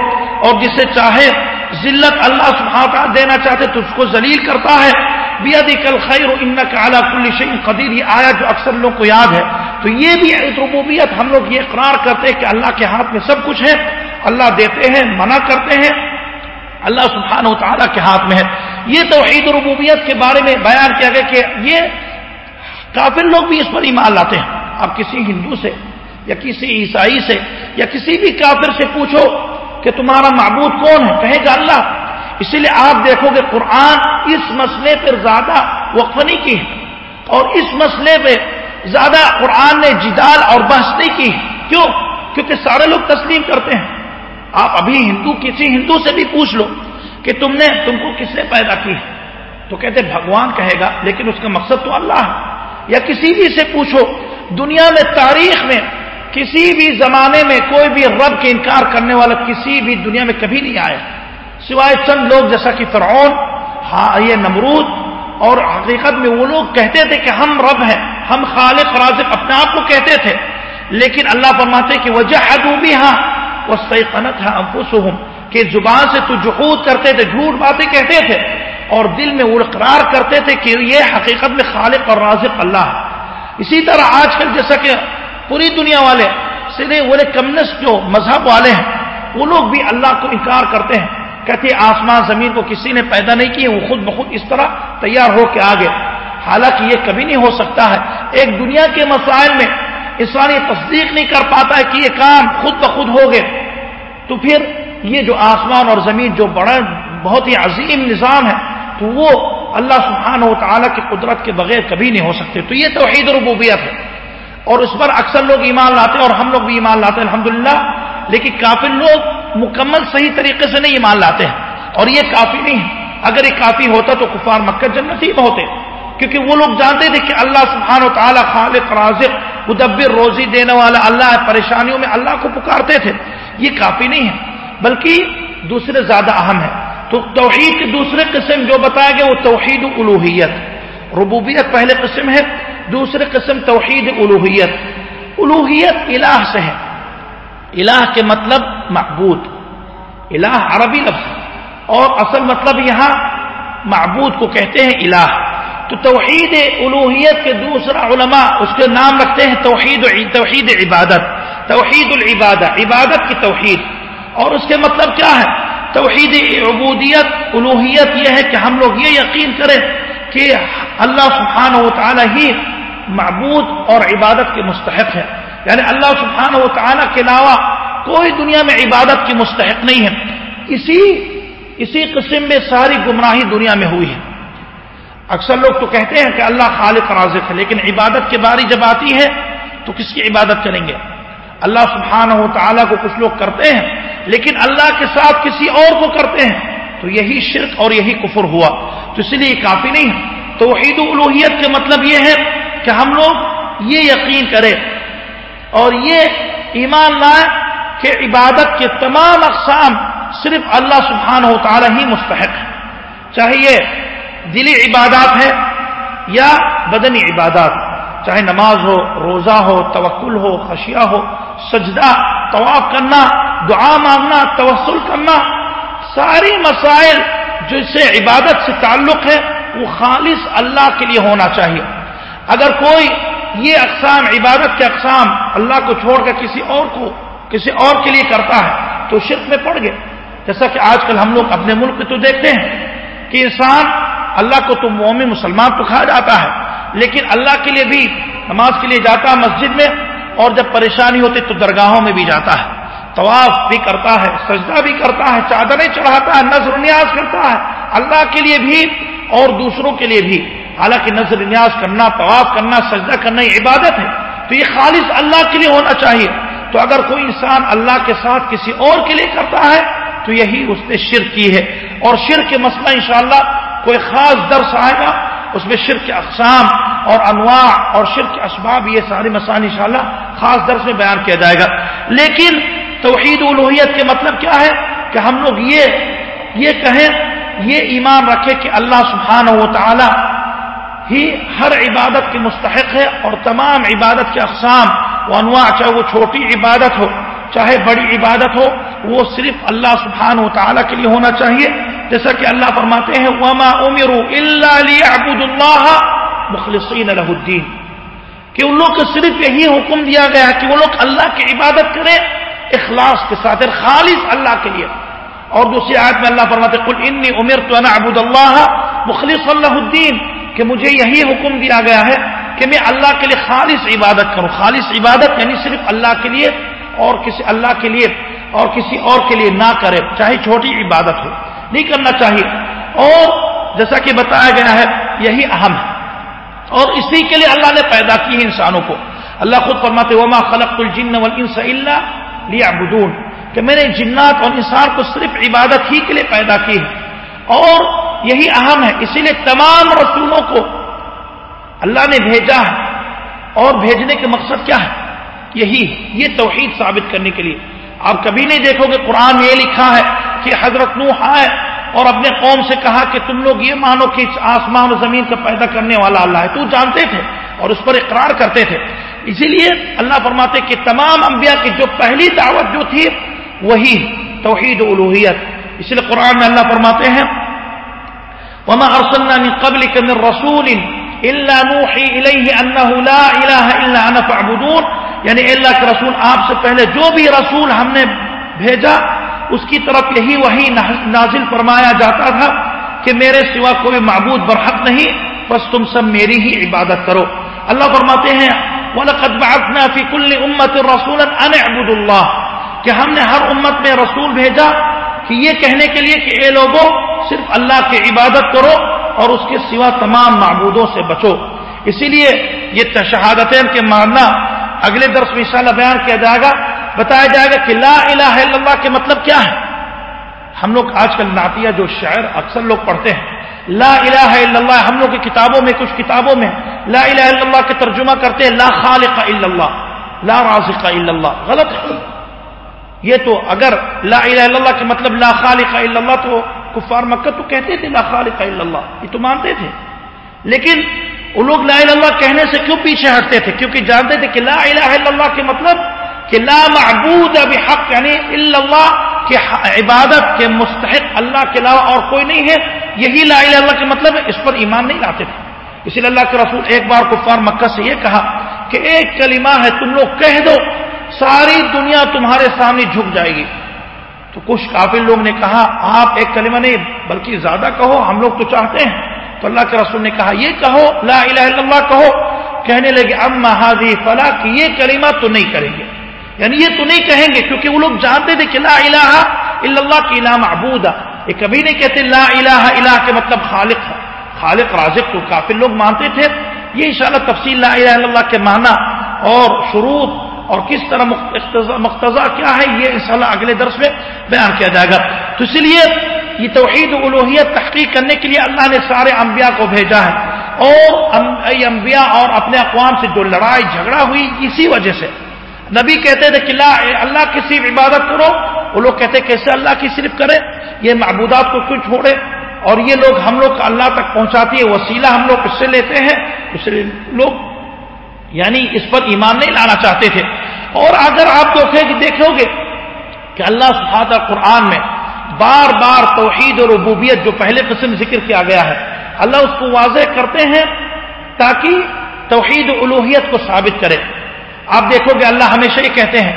اور جسے چاہے ذلت اللہ سبحانہ دینا چاہتے تو اس کو ذلیل کرتا ہے۔ بیادی کل خیر و کل قدیر، یہ آیا جو اکثر لوگ کو یاد ہے۔ تو یہ بھی ربوبیت، ہم لوگ یہ اقرار کرتے ہیں کہ اللہ کے ہاتھ میں سب کچھ ہے۔ اللہ دیتے ہیں، منع کرتے ہیں۔ اللہ سبحانہ و تعالیٰ کے ہاتھ میں ہے۔ یہ توحید ربوبیت کے بارے میں بیان کیا گیا کہ یہ کافر لوگ بھی اس پر ایمان لاتے ہیں۔ آپ کسی ہندو سے یا کسی عیسائی سے یا کسی بھی کافر سے پوچھو کہ تمہارا معبود کون ہے؟ کہے گا اللہ۔ اسی لیے آپ دیکھو گے قرآن اس مسئلے پر زیادہ وقف نہیں کی ہے۔ اور اس مسئلے پہ زیادہ قرآن نے جدال اور بحث نہیں کی۔ کیوں؟ کیونکہ سارے لوگ تسلیم کرتے ہیں۔ آپ ابھی ہندو، کسی ہندو سے بھی پوچھ لو۔ کہ تم نے تم کو کس نے پیدا کی؟ ہے تو کہتے بھگوان کہے گا، لیکن اس کا مقصد تو اللہ ہے۔ یا کسی بھی سے پوچھو، دنیا میں، تاریخ میں، کسی بھی زمانے میں کوئی بھی رب کے انکار کرنے والا کسی بھی دنیا میں کبھی نہیں آیا۔ سوائے چند لوگ جیسا کہ فرعون ہاں یہ نمرود، اور حقیقت میں وہ لوگ کہتے تھے کہ ہم رب ہیں، ہم خالق رازق اپنے آپ کو کہتے تھے۔ لیکن اللہ فرماتے کہ وجہ ادوبی ہاں وہ صحیح ہے کہ زبان سے تو جہود کرتے تھے، جھوٹ باتیں کہتے تھے، اور دل میں اقرار کرتے تھے کہ یہ حقیقت میں خالق اور رازق اللہ ہے۔ اسی طرح آج کل جیسا کہ پوری دنیا والے، سرے والے کمیونسٹ جو مذہب والے ہیں، وہ لوگ بھی اللہ کو انکار کرتے ہیں۔ کہتے آسمان زمین کو کسی نے پیدا نہیں کیے وہ خود بخود اس طرح تیار ہو کے آگے۔ حالانکہ یہ کبھی نہیں ہو سکتا ہے۔ ایک دنیا کے مسائل میں انسان یہ تصدیق نہیں کر پاتا ہے کہ یہ کام خود بخود ہو گئے۔ تو پھر یہ جو آسمان اور زمین جو بڑا بہت ہی عظیم نظام ہے، تو وہ اللہ سبحانہ و تعالیٰ کی قدرت کے بغیر کبھی نہیں ہو سکتے۔ تو یہ توحید ربوبیت ہے۔ اور اس پر اکثر لوگ ایمان لاتے ہیں اور ہم لوگ بھی ایمان لاتے ہیں، الحمدللہ۔ لیکن کافی لوگ مکمل صحیح طریقے سے نہیں ایمان لاتے ہیں۔ اور یہ کافی نہیں ہے۔ اگر یہ کافی ہوتا تو کفار مکہ جنتی میں ہوتے۔ کیونکہ وہ لوگ جانتے تھے کہ اللہ سبحانہ و تعالیٰ خالق، رازق، مدبر، روزی دینے والا اللہ پریشانیوں میں اللہ کو پکارتے تھے۔ یہ کافی نہیں ہے۔ بلکہ دوسرے زیادہ اہم ہے تو توحید کے دوسرے قسم جو بتایا گیا وہ توحید الوحیت، ربوبیت پہلے قسم ہے، دوسرے قسم توحید الوحیت۔ الوحیت الہ سے ہے۔ الہ کے مطلب معبود۔ الہ عربی لفظ اور اصل مطلب یہاں معبود کو کہتے ہیں الہ۔ تو توحید الوحیت کے دوسرا علماء اس کے نام رکھتے ہیں توحید توحید عبادت۔ توحید العبادہ، عبادت کی توحید۔ اور اس کے مطلب کیا ہے؟ توحید عبودیت الوحیت یہ ہے کہ ہم لوگ یہ یقین کریں کہ اللہ سبحانہ و تعالی ہی معبود اور عبادت کے مستحق ہے یعنی اللہ سبحانہ و تعالیٰ کے علاوہ کوئی دنیا میں عبادت کی مستحق نہیں ہے۔ اسی اسی قسم میں ساری گمراہی دنیا میں ہوئی ہے۔ اکثر لوگ تو کہتے ہیں کہ اللہ خالق رازق ہے، لیکن عبادت کے باری جب آتی ہے تو کس کی عبادت کریں گے؟ اللہ سبحانہ و تعالیٰ کو کچھ لوگ کرتے ہیں۔ لیکن اللہ کے ساتھ کسی اور کو کرتے ہیں، تو یہی شرک اور یہی کفر ہوا۔ تو اس لیے کافی نہیں ہے۔ توحید الوحیت کے مطلب یہ ہے کہ ہم لوگ یہ یقین کریں اور یہ ایمان لائیں کہ عبادت کے تمام اقسام صرف اللہ سبحانہ و تعالی ہی مستحق ہے چاہے یہ دلی عبادات ہے یا بدنی عبادات۔ چاہے نماز ہو، روزہ ہو، توکل ہو، خشیہ ہو، سجدہ، طواف کرنا، دعا مانگنا، توسل کرنا، ساری مسائل جو سے عبادت سے تعلق ہے، وہ خالص اللہ کے لیے ہونا چاہیے۔ اگر کوئی یہ اقسام، عبادت کے اقسام اللہ کو چھوڑ کر کسی اور کو، کسی اور کے لیے کرتا ہے، تو شرک میں پڑ گئے۔ جیسا کہ آج کل ہم لوگ اپنے ملک میں تو دیکھتے ہیں کہ انسان اللہ کو تو مومن مسلمان تو کھا جاتا ہے لیکن اللہ کے لیے بھی نماز کے لیے جاتا ہے مسجد میں اور جب پریشانی ہوتی تو درگاہوں میں بھی جاتا ہے۔ طواف بھی کرتا ہے، سجدہ بھی کرتا ہے، چادریں چڑھاتا ہے، نظر نیاز کرتا ہے۔ اللہ کے لیے بھی اور دوسروں کے لیے بھی۔ حالانکہ نظر نیاز کرنا، طواف کرنا، سجدہ کرنا یہ عبادت ہے۔ تو یہ خالص اللہ کے لیے ہونا چاہیے۔ تو اگر کوئی انسان اللہ کے ساتھ کسی اور کے لیے کرتا ہے تو یہی اس نے شرک کی ہے۔ اور شرک کے مسئلہ انشاءاللہ کوئی خاص درس آئے گا۔ اس میں شرک کے اقسام اور انواع اور شرک کے اسباب یہ سارے مسائل انشاءاللہ خاص درس میں بیان کیا جائے گا۔ لیکن توحید الوحیت کے مطلب کیا ہے کہ ہم لوگ یہ یہ کہیں، یہ ایمان رکھے کہ اللہ سبحانہ و تعالی ہی ہر عبادت کے مستحق ہے اور تمام عبادت کے اقسام و انواع چاہے وہ چھوٹی عبادت ہو چاہے بڑی عبادت ہو، وہ صرف اللہ سبحانہ و تعالیٰ کے لیے ہونا چاہیے۔ جیسا کہ اللہ فرماتے ہیں، وما اللہ مخلصین الدین کہ ان لوگ کو صرف یہی حکم دیا گیا کہ وہ لوگ اللہ کی عبادت کریں، اخلاص کے ساتھ خالص اللہ کے لیے۔ اور دوسری آیت میں اللہ فرماتے کل انی عمر تو ابود اللہ مخلص اللہ الدین کہ مجھے یہی حکم دیا گیا ہے کہ میں اللہ کے لیے خالص عبادت کروں۔ خالص عبادت یعنی صرف اللہ کے لیے اور کسی اللہ کے لیے اور کسی اور کے لیے نہ کرے، چاہے چھوٹی عبادت ہو، نہیں کرنا چاہیے۔ اور جیسا کہ بتایا گیا ہے، یہی اہم ہے۔ اور اسی کے لیے اللہ نے پیدا کی ہے انسانوں کو۔ اللہ خود فرماتے وما خلق الجن والانس الا ليعبدون کہ میں نے جنات اور انسان کو صرف عبادت ہی کے لیے پیدا کی ہے۔ اور یہی اہم ہے، اسی لیے تمام رسولوں کو اللہ نے بھیجا ہے۔ اور بھیجنے کے مقصد کیا ہے؟ یہی یہ توحید ثابت کرنے کے لیے۔ آپ کبھی نہیں دیکھو گے قرآن یہ لکھا ہے کہ حضرت نوح آئے اور اپنے قوم سے کہا کہ تم لوگ یہ مانو کہ آسمان و زمین کا پیدا کرنے والا اللہ ہے۔ تو جانتے تھے اور اس پر اقرار کرتے تھے۔ اسی لیے اللہ فرماتے کہ تمام انبیاء کی جو پہلی دعوت جو تھی، وہی توحید الوحیت اس لیے قرآن میں اللہ فرماتے ہیں، وما ارسلنا من قبلك من رسول الا نوحي اليه انه لا اله الا انا فاعبدون۔ یعنی اللہ کے رسول، آپ سے پہلے جو بھی رسول ہم نے بھیجا، اس کی طرف یہی وہی نازل فرمایا جاتا تھا کہ میرے سوا کوئی معبود برحق نہیں، بس تم سب میری ہی عبادت کرو۔ اللہ فرماتے ہیں، وَلَقَدْ بَعَثْنَا فِي كُلِّ أُمَّةٍ رَسُولًا أَنِ کہ ہم نے ہر امت میں رسول بھیجا کہ یہ کہنے کے لیے کہ اے لوگوں، صرف اللہ کی عبادت کرو اور اس کے سوا تمام معبودوں سے بچو۔ اسی لیے یہ تشہادتین کے ماننا اگلے درس میں انشاءاللہ بیان کیا جائے گا۔ بتایا جائے گا کہ لا الہ الا اللہ کے مطلب کیا ہے؟ ہم لوگ آج کل نعتیہ جو شعر اکثر لوگ پڑھتے ہیں۔ لا الہ الا اللہ، ہم لوگ کی کتابوں میں، کچھ کتابوں میں لا الہ الا اللہ کے ترجمہ کرتے ہیں، لا خالق الا اللہ، لا رازق الا اللہ۔ غلط ہے۔ یہ تو اگر لا الہ الا اللہ کے مطلب لا خالق الا اللہ تو کفار مکہ تو کہتے تھے لا خالق الا اللہ، یہ تو مانتے تھے۔ لیکن وہ لوگ لا الہ اللہ کہنے سے کیوں پیچھے ہٹتے تھے؟ کیونکہ جانتے تھے کہ لا الہ الا اللہ کے مطلب کہ لا معبود بحق یعنی الا اللہ کہ عبادت کے مستحق اللہ کے علاوہ اور کوئی نہیں ہے۔ یہی لا الہ اللہ کے مطلب ہے، اس پر ایمان نہیں لاتے تھے۔ اسی لیے اللہ کے رسول ایک بار کفار مکہ سے یہ کہا کہ ایک کلمہ ہے، تم لوگ کہہ دو، ساری دنیا تمہارے سامنے جھک جائے گی۔ تو کچھ کافر لوگ نے کہا، آپ ایک کلمہ نہیں، بلکہ زیادہ کہو، ہم لوگ تو چاہتے ہیں۔ تو اللہ کے رسول نے کہا، یہ کہو، لا الہ الا اللہ کہو۔ کہنے لگے ام حاضی فلا کہ یہ کلمہ تو نہیں کریں گے۔ یعنی یہ تو نہیں کہیں گے، کیونکہ وہ لوگ جانتے تھے کہ لا الہ الا اللہ کی الہ معبود یہ کبھی نہیں کہتے لا الہ الہ کے مطلب خالق ہے۔ خالق، رازق تو کافی لوگ مانتے تھے۔ یہ انشاءاللہ تفصیل لا الہ الا اللہ کے معنی اور شروط اور کس طرح مقتضا کیا ہے، یہ انشاءاللہ اگلے درس میں بیان کیا جائے گا۔ تو اس لیے یہ توحید الوحیت تحقیق کرنے کے لیے اللہ نے سارے انبیاء کو بھیجا ہے۔ اور انبیاء اور اپنے اقوام سے جو لڑائی جھگڑا ہوئی، اسی وجہ سے۔ نبی کہتے تھے کہ اللہ کی صرف عبادت کرو۔ وہ لوگ کہتے کیسے اللہ کی صرف کرے؟ یہ معبودات کو کیوں چھوڑے؟ اور یہ لوگ ہم لوگ اللہ تک پہنچاتی ہے، وسیلہ ہم لوگ اس سے لیتے ہیں۔ اس لیے لوگ یعنی اس پر ایمان نہیں لانا چاہتے تھے۔ اور اگر آپ دیکھو گے کہ اللہ سبحانہ قرآن میں بار بار توحید اور ربوبیت جو پہلے قسم ذکر کیا گیا ہے، اللہ اس کو واضح کرتے ہیں تاکہ توحید الوحیت کو ثابت کرے۔ آپ دیکھو گے اللہ ہمیشہ یہ کہتے ہیں،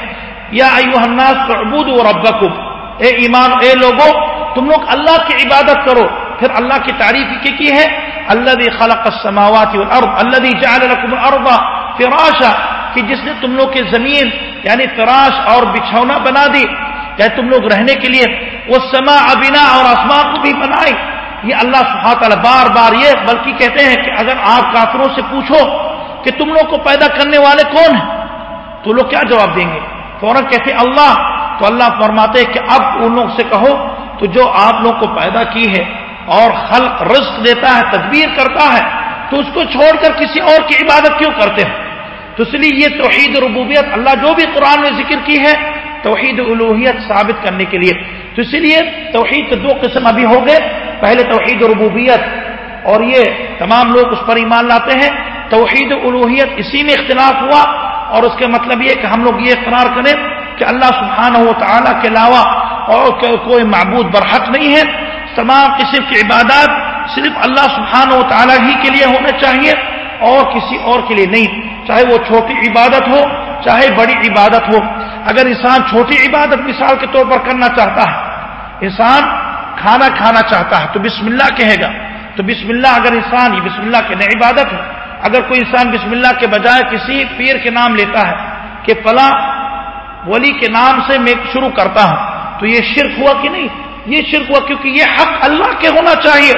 یا ایوہ الناس عبود و ربکم۔ اے ایمان، اے لوگوں تم لوگ اللہ کی عبادت کرو۔ پھر اللہ کی تعریف کی کی ہے؟ اللہ خلق السماوات والارض اللہ جعل لكم الارض فراشا، کہ جس نے تم لوگ کے زمین یعنی فراش اور بچھونا بنا دی۔ یا تم لوگ رہنے کے لیے وہ سما ابنا اور آسمان کو بھی بنائی یہ اللہ سبحانہ تعالی بار بار یہ بلکہ کہتے ہیں کہ اگر آپ کافروں سے پوچھو کہ تم لوگ کو پیدا کرنے والے کون ہیں، تو لوگ کیا جواب دیں گے؟ فوراً کہتے اللہ، تو اللہ فرماتے کہ اب ان لوگ سے کہو تو جو آپ لوگ کو پیدا کی ہے اور خلق رزق دیتا ہے، تدبیر کرتا ہے، تو اس کو چھوڑ کر کسی اور کی عبادت کیوں کرتے ہیں؟ تو اس لیے یہ توحید ربوبیت اللہ جو بھی قرآن میں ذکر کی ہے توحید الوحیت ثابت کرنے کے لیے۔ تو اسی لیے توحید کے دو قسم ابھی ہو گئے۔ پہلے توحید ربوبیت اور یہ تمام لوگ اس پر ایمان لاتے ہیں۔ توحید الوحیت اسی میں اختلاف ہوا اور اس کے مطلب یہ کہ ہم لوگ یہ اقرار کریں کہ اللہ سبحانہ و تعالیٰ کے علاوہ اور کوئی معبود برحق نہیں ہے۔ تمام قسم کی عبادات صرف اللہ سبحانہ و تعالیٰ ہی کے لیے ہونا چاہیے اور کسی اور کے لیے نہیں۔ چاہے وہ چھوٹی عبادت ہو، چاہے بڑی عبادت ہو۔ اگر انسان چھوٹی عبادت مثال کے طور پر کرنا چاہتا ہے، انسان کھانا کھانا چاہتا ہے، تو بسم اللہ کہے گا۔ تو بسم اللہ اگر انسان، یہ بسم اللہ کے نئے عبادت ہے۔ اگر کوئی انسان بسم اللہ کے بجائے کسی پیر کے نام لیتا ہے کہ فلاں ولی کے نام سے میں شروع کرتا ہوں، تو یہ شرک ہوا کہ نہیں؟ یہ شرک ہوا کیونکہ یہ حق اللہ کے ہونا چاہیے۔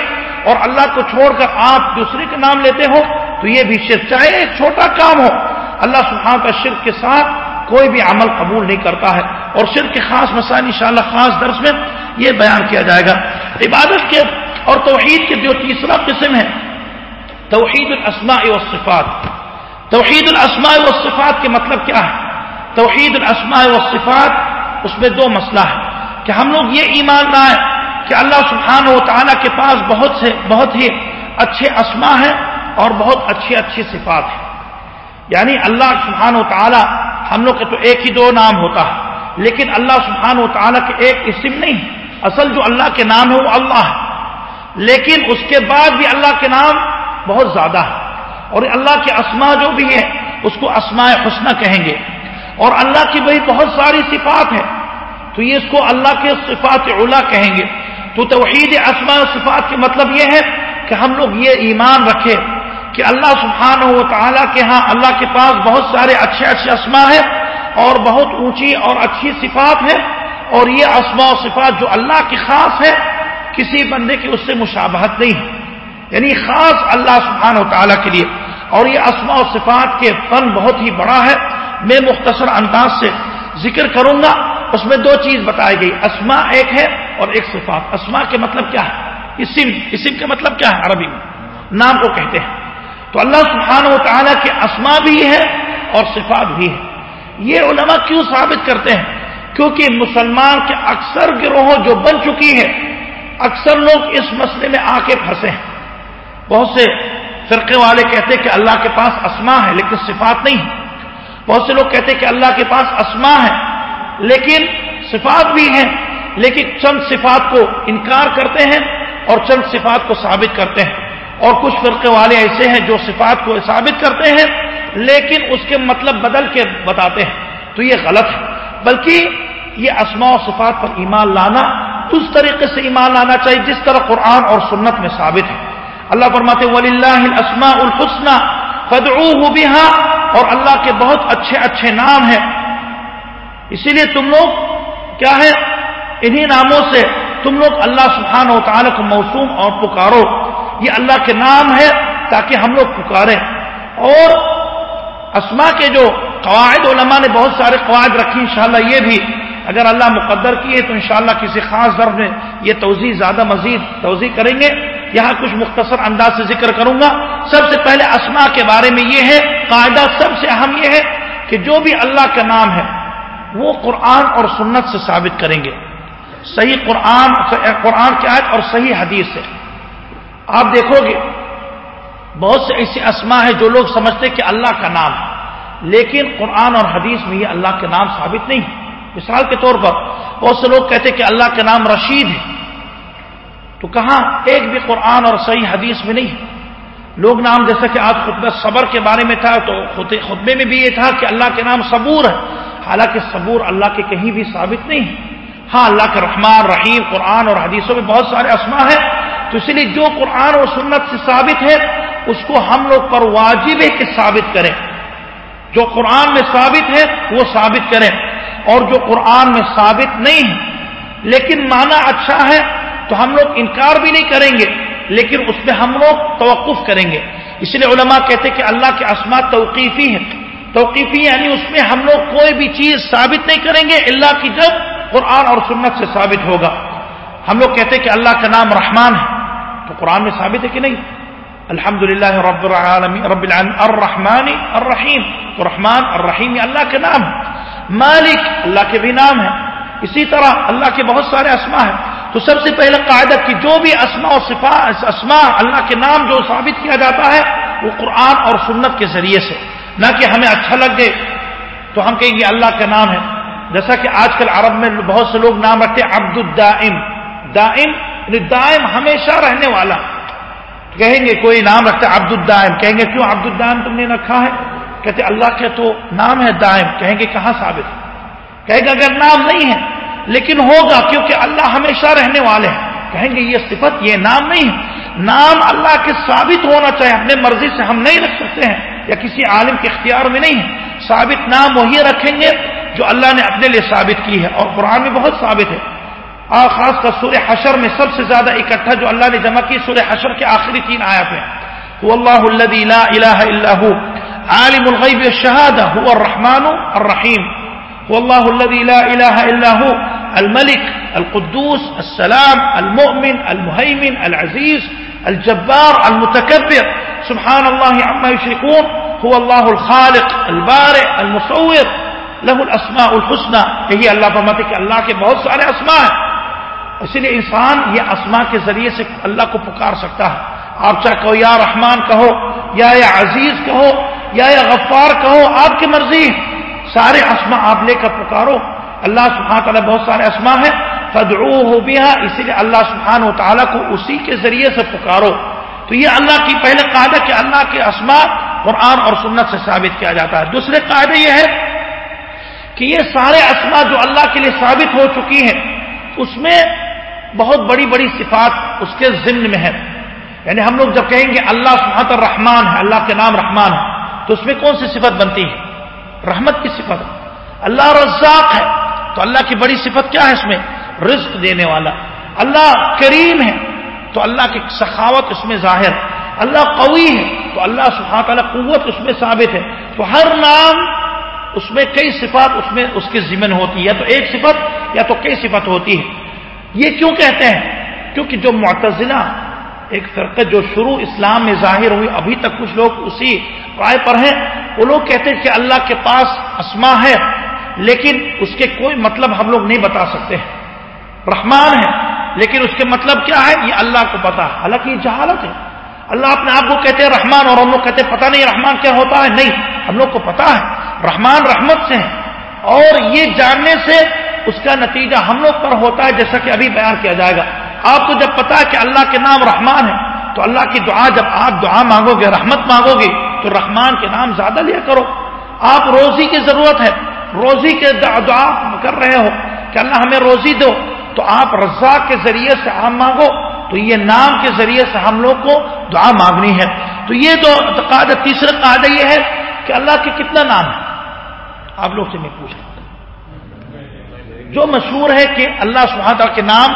اور اللہ کو چھوڑ کر آپ دوسرے کے نام لیتے ہو، تو یہ بھی شرک، چاہے ایک چھوٹا کام ہو۔ اللہ سبحانہ کا شرک کے ساتھ کوئی بھی عمل قبول نہیں کرتا ہے اور شرک کے خاص مسائل انشاءاللہ خاص درس میں یہ بیان کیا جائے گا۔ عبادت کے اور توحید کے جو تیسرا قسم ہے، توحید الاسماء والصفات۔ توحید الاسماء والصفات کے مطلب کیا ہے؟ توحید الاسماء والصفات، اس میں دو مسئلہ ہے کہ ہم لوگ یہ ایمان لائیں کہ اللہ سبحانہ و تعالیٰ کے پاس بہت سے، بہت ہی اچھے اسما ہیں اور بہت اچھی اچھی صفات ہیں۔ یعنی اللہ سبحانہ و تعالیٰ ہم لوگ کے تو ایک ہی دو نام ہوتا ہے، لیکن اللہ سبحانہ و تعالیٰ کے ایک اسم نہیں۔ اصل جو اللہ کے نام ہے وہ اللہ ہے۔ لیکن اس کے بعد بھی اللہ کے نام بہت زیادہ ہے۔ اور اللہ کے اسما جو بھی ہے اس کو اسماء حسنہ کہیں گے۔ اور اللہ کی بھائی بہت ساری صفات ہے تو یہ اس کو اللہ کے صفات علا کہیں گے۔ تو توحید اسماء صفات کے مطلب یہ ہے کہ ہم لوگ یہ ایمان رکھے کہ اللہ سبحانہ و تعالیٰ کے ہاں اللہ کے پاس بہت سارے اچھے اچھے اسما ہیں اور بہت اونچی اور اچھی صفات ہے اور یہ اسماء و صفات جو اللہ کی خاص ہے کسی بندے کی اس سے مشابہت نہیں ہے۔ یعنی خاص اللہ سبحانہ و تعالیٰ کے لیے۔ اور یہ اسماء و صفات کے فن بہت ہی بڑا ہے۔ میں مختصر انداز سے ذکر کروں گا۔ اس میں دو چیز بتائی گئی۔ اسما ایک ہے اور ایک صفات۔ اسما کے مطلب کیا ہے؟ اسم اسم کے مطلب کیا ہے عربی میں؟ نام کو کہتے ہیں۔ تو اللہ سبحانہ و تعالیٰ کے اسما بھی ہے اور صفات بھی ہے یہ علماء کیوں ثابت کرتے ہیں؟ کیونکہ مسلمان کے اکثر گروہ جو بن چکی ہے اکثر لوگ اس مسئلے میں آ کے پھنسے ہیں۔ بہت سے فرقے والے کہتے ہیں کہ اللہ کے پاس اسما ہے لیکن صفات نہیں ہے بہت سے لوگ کہتے ہیں کہ اللہ کے پاس اسما ہے لیکن صفات بھی ہیں، لیکن چند صفات کو انکار کرتے ہیں اور چند صفات کو ثابت کرتے ہیں۔ اور کچھ فرقے والے ایسے ہیں جو صفات کو ثابت کرتے ہیں، لیکن اس کے مطلب بدل کے بتاتے ہیں۔ تو یہ غلط ہے۔ بلکہ یہ اسماء و صفات پر ایمان لانا، اس طریقے سے ایمان لانا چاہیے جس طرح قرآن اور سنت میں ثابت ہے۔ اللہ فرماتے ولی اللہ اسما الحسن فدعو اور اللہ کے بہت اچھے اچھے نام ہیں۔ اسی لیے تم لوگ کیا ہے؟ انہی ناموں سے تم لوگ اللہ سبحانہ و تعالیٰ کو موسوم اور پکارو۔ یہ اللہ کے نام ہے تاکہ ہم لوگ پکاریں۔ اور اسما کے جو قواعد علماء نے بہت سارے قواعد رکھی انشاءاللہ یہ بھی اگر اللہ مقدر کیے تو انشاءاللہ کسی خاص ضرب میں یہ توضیع زیادہ مزید توضیع کریں گے۔ یہاں کچھ مختصر انداز سے ذکر کروں گا۔ سب سے پہلے اسما کے بارے میں یہ ہے، قاعدہ سب سے اہم یہ ہے کہ جو بھی اللہ کا نام ہے، وہ قرآن اور سنت سے ثابت کریں گے۔ صحیح قرآن قرآن کی آیت اور صحیح حدیث سے آپ دیکھو گے، بہت سے ایسے اسما ہے جو لوگ سمجھتے کہ اللہ کا نام ہے، لیکن قرآن اور حدیث میں یہ اللہ کے نام ثابت نہیں ہے۔ مثال کے طور پر، بہت سے لوگ کہتے کہ اللہ کا نام رشید ہے۔ تو کہاں ایک بھی قرآن اور صحیح حدیث میں نہیں ہے۔ لوگ نام جیسا کہ آج خطبہ صبر کے بارے میں تھا، تو خطبے میں بھی یہ تھا کہ اللہ کے نام صبور ہے۔ حالانکہ صبور اللہ کے کہیں بھی ثابت نہیں ہے۔ ہاں اللہ کے رحمان، رحیم، قرآن اور حدیثوں میں بہت سارے اسما ہیں تو اس لیے جو قرآن اور سنت سے ثابت ہے، اس کو ہم لوگ پر واجب ہے کہ ثابت کریں۔ جو قرآن میں ثابت ہے، وہ ثابت کریں۔ اور جو قرآن میں ثابت نہیں ہے، لیکن معنی اچھا ہے، تو ہم لوگ انکار بھی نہیں کریں گے، لیکن اس میں ہم لوگ توقف کریں گے۔ اس لیے علماء کہتے کہ اللہ کے اسماء توقیفی ہیں۔ توقیفی یعنی اس میں ہم لوگ کوئی بھی چیز ثابت نہیں کریں گے، اللہ کی جب قرآن اور سنت سے ثابت ہوگا۔ ہم لوگ کہتے کہ اللہ کا نام رحمان ہے۔ تو قرآن میں ثابت ہے کہ نہیں؟ الحمد للہ رب العالمین رب العالمین الرحمن الرحیم. تو رحمان الرحیم اللہ کے نام. مالک اللہ کے بھی نام ہے. اسی طرح اللہ کے بہت سارے اسما ہیں. تو سب سے پہلے قاعدہ کی جو بھی اسما و صفا اسما اللہ کے نام جو ثابت کیا جاتا ہے، وہ قرآن اور سنت کے ذریعے سے. نہ کہ ہمیں اچھا لگ گئے تو ہم کہیں گے اللہ کا نام ہے. جیسا کہ آج کل عرب میں بہت سے لوگ نام رکھتے عبد الدائم دائم یعنی دائم ہمیشہ رہنے والا۔ کہیں گے کوئی نام رکھتا عبد الدائم کہیں گے کیوں عبد الدائم تم نے رکھا ہے؟ کہتے اللہ کے تو نام ہے دائم، کہیں گے کہاں ثابت؟ کہیں گے اگر نام نہیں ہے، لیکن ہوگا کیونکہ اللہ ہمیشہ رہنے والے ہیں۔ کہیں گے یہ صفت، یہ نام نہیں ہے۔ نام اللہ کے ثابت ہونا چاہیے اپنے مرضی سے ہم نہیں رکھ سکتے ہیں، یا کسی عالم کے اختیار میں نہیں ہے۔ ثابت نام وہی رکھیں گے جو اللہ نے اپنے لیے ثابت کی ہے، اور قرآن میں بہت ثابت ہے۔ اور خاص کر سورہ حشر میں سب سے زیادہ اکٹھا جو اللہ نے جمع کی سورہ حشر کے آخری تین آیا پہ اللہ لا الہ الا هو، عالم الغیب الشہادہ هو الرحمن الرحیم۔ واللہ الذي لا الہ الا هو الملك القدوس، السلام، المؤمن المهيمن العزيز الجبار المتكبر سبحان الله عما يشركون هو الله الخالق، البارئ، المصور له الاسماء الحسنى یہی اللہ فرماتے کہ اللہ کے بہت سارے اسماء ہیں۔ اسی لیے انسان یہ اسما کے ذریعے سے اللہ کو پکار سکتا ہے۔ آپ چاہے کہو، یا رحمان کہو، یا یا عزیز کہو، یا یا غفار کہو، آپ کی مرضی۔ سارے اسما آپ لے کر پکارو۔ اللہ سبحانہ تعالیٰ بہت سارے اسما ہیں۔ فدعو ہو بھی اسی لیے اللہ سبحانہ و تعالیٰ کو اسی کے ذریعے سے پکارو۔ تو یہ اللہ کی پہلے قاعدہ کہ اللہ کے اسما قرآن اور سنت سے ثابت کیا جاتا ہے۔ دوسرے قاعدے یہ ہے کہ یہ سارے اسما جو اللہ کے لیے ثابت ہو چکی ہیں، اس میں بہت بڑی بڑی صفات اس کے ضمن میں ہے یعنی ہم لوگ جب کہیں گے اللہ سبحانہ رحمان ہے، اللہ کے نام رحمان ہے، تو اس میں کون سی صفت بنتی ہے؟ رحمت کی صفت۔ اللہ رزاق ہے، تو اللہ کی بڑی صفت کیا ہے اس میں؟ رزق دینے والا۔ اللہ کریم ہے، تو اللہ کی سخاوت اس میں ظاہر۔ اللہ قوی ہے، تو اللہ سبحانہ تعالیٰ قوت اس میں ثابت ہے۔ تو ہر نام اس میں کئی صفات اس میں اس کی ضمن ہوتی ہے۔ یا تو ایک صفت یا تو کئی صفت ہوتی ہے۔ یہ کیوں کہتے ہیں؟ کیونکہ جو معتزلہ، ایک فرقہ جو شروع اسلام میں ظاہر ہوئی، ابھی تک کچھ لوگ اسی رائے پر ہیں، وہ لوگ کہتے ہیں کہ اللہ کے پاس اسما ہے، لیکن اس کے کوئی مطلب ہم لوگ نہیں بتا سکتے ہیں۔ رحمان ہے، لیکن اس کے مطلب کیا ہے؟ یہ اللہ کو پتا ہے۔ حالانکہ یہ جہالت ہے۔ اللہ اپنے آپ کو کہتے ہیں رحمان اور ہم لوگ کہتے ہیں پتہ نہیں رحمان کیا ہوتا ہے۔ نہیں، ہم لوگ کو پتا ہے۔ رحمان رحمت سے ہے اور یہ جاننے سے اس کا نتیجہ ہم لوگ پر ہوتا ہے، جیسا کہ ابھی بیان کیا جائے گا۔ آپ کو جب پتا ہے کہ اللہ کے نام رحمان ہے، تو اللہ کی دعا، جب آپ دعا مانگو گے، رحمت مانگو گے، تو رحمان کے نام زیادہ لیا کرو۔ آپ روزی کی ضرورت ہے۔ روزی کے دعا کر رہے ہو کہ اللہ ہمیں روزی دو، تو آپ رزاق کے ذریعے سے آپ مانگو۔ تو یہ نام کے ذریعے سے ہم لوگ کو دعا مانگنی ہے۔ تو یہ تو قاعدہ، تیسرا قاعدہ یہ ہے کہ اللہ کے کتنا نام ہے آپ لوگ سے میں پوچھ رہا جو مشہور ہے کہ اللہ سبحانہ کے نام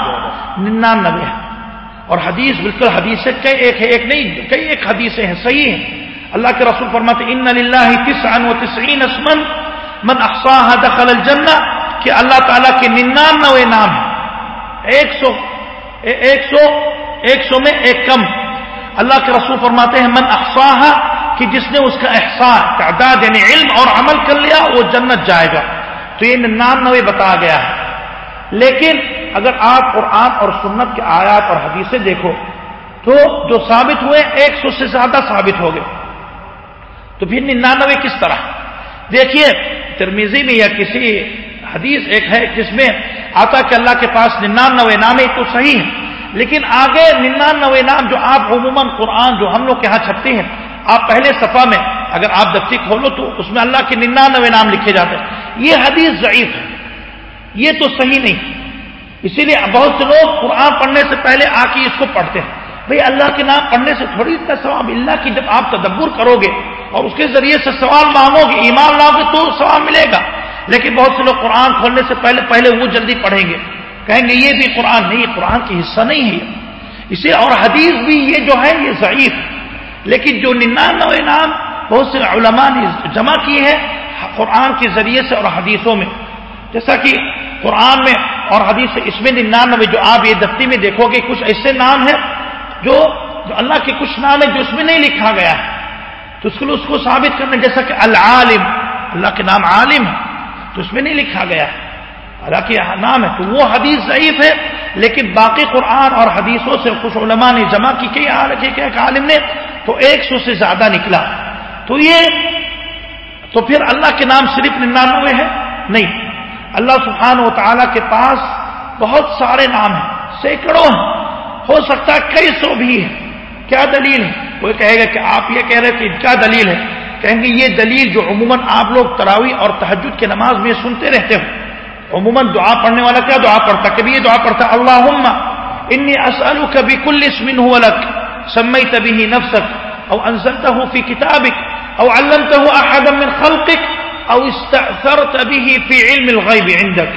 ننانوے ہے اور حدیث بالکل حدیث کئی ایک ہے، ایک نہیں، کئی ایک حدیثیں ہیں، صحیح ہیں۔ اللہ کے رسول فرماتے ان تسعن و تسعین اسمن من احصاها دخل الجنہ کہ اللہ تعالیٰ کے ننانوے نام ہیں۔ ایک سو ایک سو ایک سو میں ایک کم۔ اللہ کے رسول فرماتے ہیں، من احصاها کہ جس نے اس کا احساء تعداد یعنی علم اور عمل کر لیا، وہ جنت جائے گا۔ تو یہ ننانوے بتایا گیا ہے۔ لیکن اگر آپ قرآن اور سنت کے آیات اور حدیثیں دیکھو، تو جو ثابت ہوئے ایک سو سے زیادہ ثابت ہو گئے۔ تو پھر ننانوے کس طرح؟ دیکھیے ترمیزی میں یا کسی حدیث ایک ہے جس میں آتا کہ اللہ کے پاس ننانوے نام ہے تو صحیح ہے لیکن آگے ننانوے نام جو آپ عموماً قرآن جو ہم لوگ کے یہاں چھپتے ہیں، آپ پہلے صفحہ میں اگر آپ دفتی کھولو تو اس میں اللہ کے ننانوے نام لکھے جاتے ہیں۔ یہ حدیث ضعیف ہے۔ یہ تو صحیح نہیں۔ اسی لیے بہت سے لوگ قرآن پڑھنے سے پہلے آ کے اس کو پڑھتے ہیں۔ بھئی اللہ کے نام پڑھنے سے تھوڑی اتنا ثواب، اللہ کی جب آپ تدبر کرو گے اور اس کے ذریعے سے سوال مانگو گے، ایمان لاؤ گے تو سوال ملے گا۔ لیکن بہت سے لوگ قرآن کھولنے سے پہلے پہلے وہ جلدی پڑھیں گے۔ کہیں گے یہ بھی قرآن نہیں، قرآن کی حصہ نہیں ہے۔ اسے اور حدیث بھی یہ جو ہے، یہ ضعیف۔ لیکن جو ننانوے نام بہت سے علماء نے جمع کی ہے قرآن کے ذریعے سے اور حدیثوں میں۔ جیسا کہ قرآن میں اور حدیث اس میں ننانوے جو آپ یہ دفتی میں دیکھو گے، کچھ ایسے نام ہیں جو جو اللہ کے کچھ نام ہے جو اس میں نہیں لکھا گیا ہے۔ تو اس کے لیے اس کو ثابت کرنا، جیسا کہ العالم، اللہ کے نام عالم ہے، تو اس میں نہیں لکھا گیا ہے۔ اللہ کے نام ہے، تو وہ حدیث ضعیف ہے، لیکن باقی قرآن اور حدیثوں سے کچھ علماء نے جمع کی، کئی عالم نے، تو ایک سو سے زیادہ نکلا۔ تو یہ تو پھر اللہ کے نام صرف ننانوے ہے نہیں. اللہ سبحان و تعالیٰ کے پاس بہت سارے نام ہیں. سینکڑوں ہیں. ہو سکتا ہے کئی سو بھی ہے کیا دلیل ہے؟ وہ کہے گا کہ آپ یہ کہہ رہے کہ کیا دلیل ہے. کہیں گے یہ دلیل جو عموماً آپ لوگ تراوی اور تحجد کے نماز میں سنتے رہتے ہو. عموماً دعا پڑھنے والا کیا دعا پڑھتا کبھی یہ دعا پڑھتا اللہ انی اسلو کبھی کل اسمن ہو الگ سمئی تبھی ہی نفسک او انزلتا ہوں فی کتابک او علمتا ہوں احدم من خلقک او استعثرت به فی علم الغیب عندک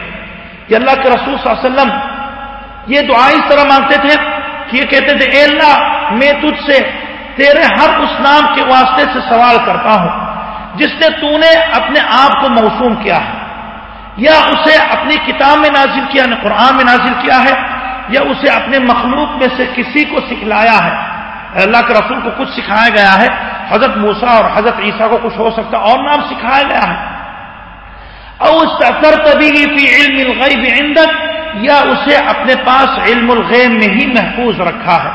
کہ اللہ کے رسول صلی اللہ علیہ وسلم یہ دعا اس طرح مانگتے تھے کہ یہ کہتے تھے، اے اللہ، میں تجھ سے تیرے ہر اس نام کے واسطے سے سوال کرتا ہوں جس نے تو نے اپنے آپ کو موسوم کیا ہے یا اسے اپنی کتاب میں نازل کیا نے قرآن میں نازل کیا ہے یا اسے اپنے مخلوق میں سے کسی کو سکھلایا ہے اللہ کے رسول کو کچھ سکھایا گیا ہے حضرت موسا اور حضرت عیسیٰ کو کچھ ہو سکتا اور نام سکھایا گیا ہے۔ اور تبھی فی علم الغیب عندک، یا اسے اپنے پاس علم الغیب میں ہی محفوظ رکھا ہے۔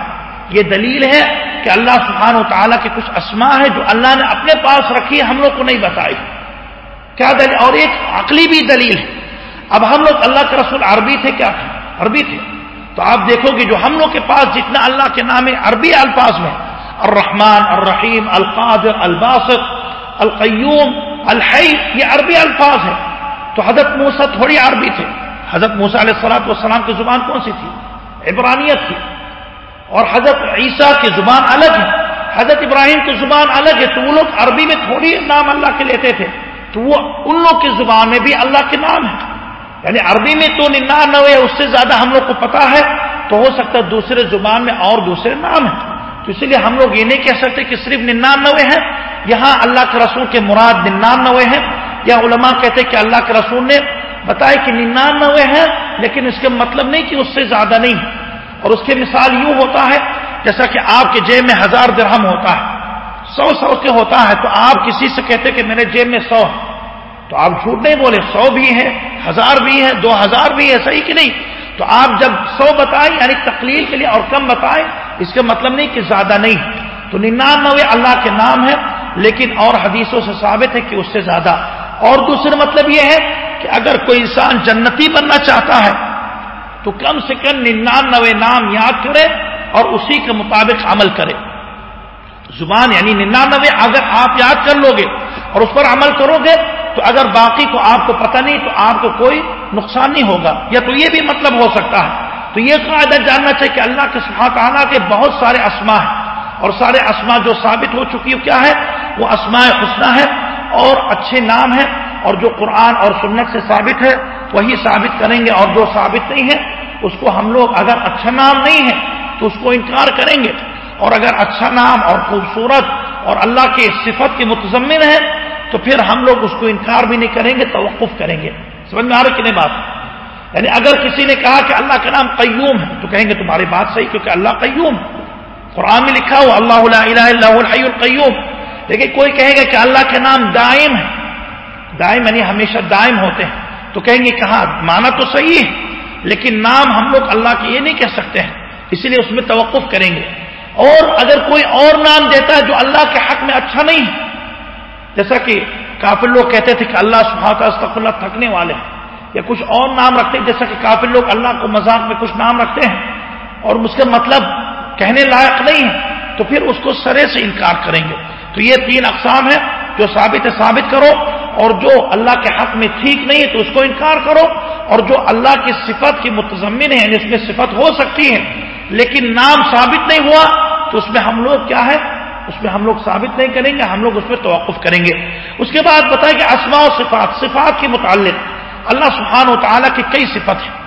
یہ دلیل ہے کہ اللہ سبحانہ و تعالیٰ کے کچھ اسما ہے جو اللہ نے اپنے پاس رکھی ہم لوگ کو نہیں بتائی۔ کیا دلیل؟ اور ایک عقلی بھی دلیل ہے۔ اب ہم لوگ اللہ کے رسول عربی تھے، کیا تھے؟ عربی تھے۔ تو آپ دیکھو گے جو ہم لوگ کے پاس جتنا اللہ کے نام ہے عربی الفاظ میں الرحمن، الرحیم، القادر، الباسط، القیوم، الحی، یہ عربی الفاظ ہے تو حضرت موسا تھوڑی عربی تھے۔ حضرت موسا علیہ السلاط والسلام کی زبان کون سی تھی؟ عبرانیت تھی۔ اور حضرت عیسیٰ کی زبان الگ ہے۔ حضرت ابراہیم کی زبان الگ ہے۔ تو وہ لوگ عربی میں تھوڑی نام اللہ کے لیتے تھے۔ تو وہ ان لوگ کی زبان میں بھی اللہ کے نام ہے یعنی عربی میں تو ننانوے، اس سے زیادہ ہم لوگ کو پتا ہے، تو ہو سکتا ہے دوسرے زبان میں اور دوسرے نام ہیں۔ تو اس لیے ہم لوگ یہ نہیں کہہ سکتے کہ صرف ننانوے ہیں، یہاں اللہ کے رسول کے مراد ننانوے ہیں۔ یا علماء کہتے کہ اللہ کے رسول نے بتایا کہ ننانوے ہیں، لیکن اس کا مطلب نہیں کہ اس سے زیادہ نہیں۔ اور اس کی مثال یوں ہوتا ہے، جیسا کہ آپ کے جیب میں ہزار درہم ہوتا ہے، سو سو کے ہوتا ہے، تو آپ کسی سے کہتے کہ میرے جیب میں سو۔ ہے تو آپ جھوٹ نہیں بولے سو بھی ہے ہزار بھی ہے دو ہزار بھی ہے صحیح کہ نہیں؟ تو آپ جب سو بتائیں یعنی تقلیل کے لیے اور کم بتائیں، اس کا مطلب نہیں کہ زیادہ نہیں۔ تو ننانوے اللہ کے نام ہے لیکن اور حدیثوں سے ثابت ہے کہ اس سے زیادہ۔ اور دوسرا مطلب یہ ہے کہ اگر کوئی انسان جنتی بننا چاہتا ہے، تو کم سے کم ننانوے نام یاد کرے اور اسی کے مطابق عمل کرے۔ زبان یعنی ننانوے، اگر آپ یاد کر لو گے اور اس پر عمل کرو گے تو اگر باقی کو آپ کو پتہ نہیں تو آپ کو کوئی نقصان نہیں ہوگا یا تو یہ بھی مطلب ہو سکتا ہے۔ تو یہ قاعدہ جاننا چاہیے کہ اللہ کے سبحانہ تعالیٰ کے بہت سارے اسما ہیں اور سارے اسما جو ثابت ہو چکی کیا ہے؟ وہ اسماء حسنہ ہے اور اچھے نام ہیں اور جو قرآن اور سنت سے ثابت ہے، وہی ثابت کریں گے اور جو ثابت نہیں ہے، اس کو ہم لوگ اگر اچھا نام نہیں ہے تو اس کو انکار کریں گے۔ اور اگر اچھا نام اور خوبصورت اور اللہ کی صفت کے متضمن ہے تو پھر ہم لوگ اس کو انکار بھی نہیں کریں گے، توقف کریں گے۔ سمجھ میں آ رہا کہ نہیں بات؟ یعنی اگر کسی نے کہا کہ اللہ کا نام قیوم ہے، تو کہیں گے تمہاری بات صحیح کیونکہ اللہ قیوم قرآن میں لکھا ہو اللہ الہ الا الحی القیوم۔ لیکن کوئی کہے گا کہ اللہ کے نام دائم ہے۔ دائم یعنی ہمیشہ دائم ہوتے ہیں۔ تو کہیں گے کہاں مانا تو صحیح ہے، لیکن نام ہم لوگ اللہ کے یہ نہیں کہہ سکتے ہیں۔ اسی لیے اس میں توقف کریں گے۔ اور اگر کوئی اور نام دیتا ہے جو اللہ کے حق میں اچھا نہیں ہے جیسا کہ کافر لوگ کہتے تھے کہ اللہ سبحانہ استغفر اللہ تھکنے والے ہیں، یا کچھ اور نام رکھتے ہیں، جیسا کہ کافر لوگ اللہ کو مذاق میں کچھ نام رکھتے ہیں، اور اس کا مطلب کہنے لائق نہیں ہے، تو پھر اس کو سرے سے انکار کریں گے۔ تو یہ تین اقسام ہے جو ثابت ہے ثابت کرو، اور جو اللہ کے حق میں ٹھیک نہیں ہے تو اس کو انکار کرو، اور جو اللہ کی صفت کی متضمن ہے جس میں صفت ہو سکتی ہے لیکن نام ثابت نہیں ہوا، تو اس میں ہم لوگ کیا ہے؟ اس میں ہم لوگ ثابت نہیں کریں گے ہم لوگ اس میں توقف کریں گے۔ اس کے بعد بتائیں کہ اسماء و صفات صفات کے متعلق اللہ سبحانہ و تعالیٰ کی کئی صفت ہیں۔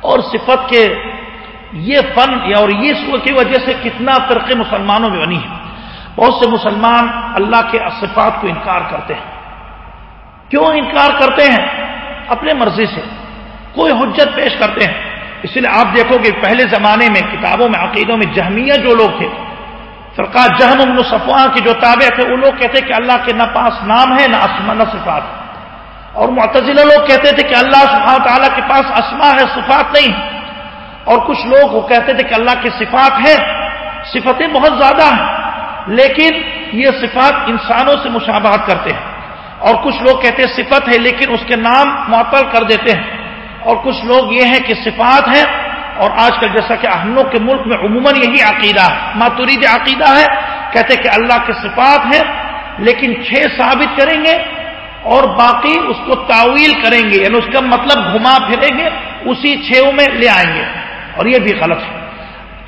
اور صفت کے یہ فن یا اور یہ کی وجہ سے کتنا فرقے مسلمانوں میں بنی ہے۔ بہت سے مسلمان اللہ کے صفات کو انکار کرتے ہیں۔ کیوں انکار کرتے ہیں؟ اپنے مرضی سے۔ کوئی حجت پیش کرتے ہیں۔ اس لیے آپ دیکھو گے پہلے زمانے میں کتابوں میں، عقیدوں میں جہمیہ جو لوگ تھے سرکار جہم ابن صفوان کے جو تابع تھے، وہ لوگ کہتے کہ اللہ کے نہ پاس نام ہے، نہ اسما نہ صفات۔ اور معتزلہ لوگ کہتے تھے کہ اللہ سبحانہ تعالیٰ کے پاس اسما ہے، صفات نہیں۔ اور کچھ لوگ وہ کہتے تھے کہ اللہ کی صفات ہے صفتیں بہت زیادہ ہیں، لیکن یہ صفات انسانوں سے مشابہت کرتے ہیں۔ اور کچھ لوگ کہتے ہیں صفت ہے، لیکن اس کے نام معطل کر دیتے ہیں۔ اور کچھ لوگ یہ ہیں کہ صفات ہیں اور آج کل جیسا کہ ہم لوگ کے ملک میں عموماً یہی عقیدہ ہے۔ ماتورید عقیدہ ہے، کہتے کہ اللہ کے صفات ہیں، لیکن چھ ثابت کریں گے اور باقی اس کو تعویل کریں گے یعنی اس کا مطلب گھما پھریں گے، اسی چھو میں لے آئیں گے۔ اور یہ بھی غلط ہے۔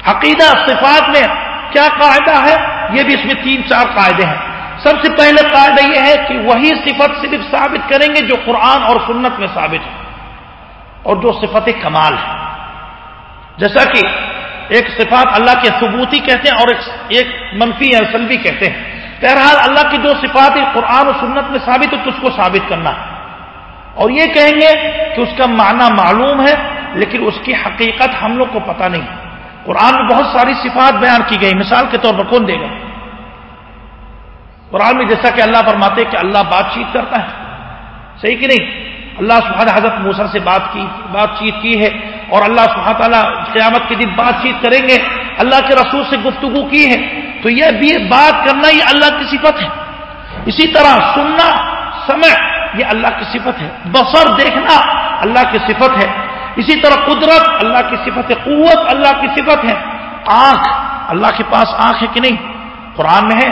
عقیدہ صفات میں کیا قاعدہ ہے؟ یہ بھی اس میں تین چار قاعدے ہیں۔ سب سے پہلے قاعدہ یہ ہے کہ وہی صفت صرف ثابت کریں گے جو قرآن اور سنت میں ثابت ہے۔ اور جو صفت کمال ہے جیسا کہ ایک صفات اللہ کے ثبوتی کہتے ہیں اور ایک منفی یا سلبی کہتے ہیں۔ بہرحال اللہ کی جو صفات قرآن و سنت میں ثابت ہے، تو اس کو ثابت کرنا۔ ہے اور یہ کہیں گے کہ اس کا معنی معلوم ہے، لیکن اس کی حقیقت ہم لوگ کو پتہ نہیں۔ قرآن میں بہت ساری صفات بیان کی گئی۔ مثال کے طور پر کون دے گا؟ قرآن میں جیسا کہ اللہ فرماتے کہ اللہ بات چیت کرتا ہے۔ صحیح کہ نہیں؟ اللہ سبحانہ حضرت موسا سے بات کی، بات چیت کی ہے اور اللہ سبحانہ تعالیٰ قیامت کے دن بات چیت کریں گے، اللہ کے رسول سے گفتگو کی ہے۔ تو یہ بھی بات کرنا یہ اللہ کی صفت ہے۔ اسی طرح سننا، سمع، یہ اللہ کی صفت ہے۔ بصر دیکھنا اللہ کی صفت ہے۔ اسی طرح قدرت اللہ کی صفت ہے۔ قوت اللہ کی صفت ہے۔ آنکھ، اللہ کے پاس آنکھ ہے کہ نہیں؟ قرآن میں ہے۔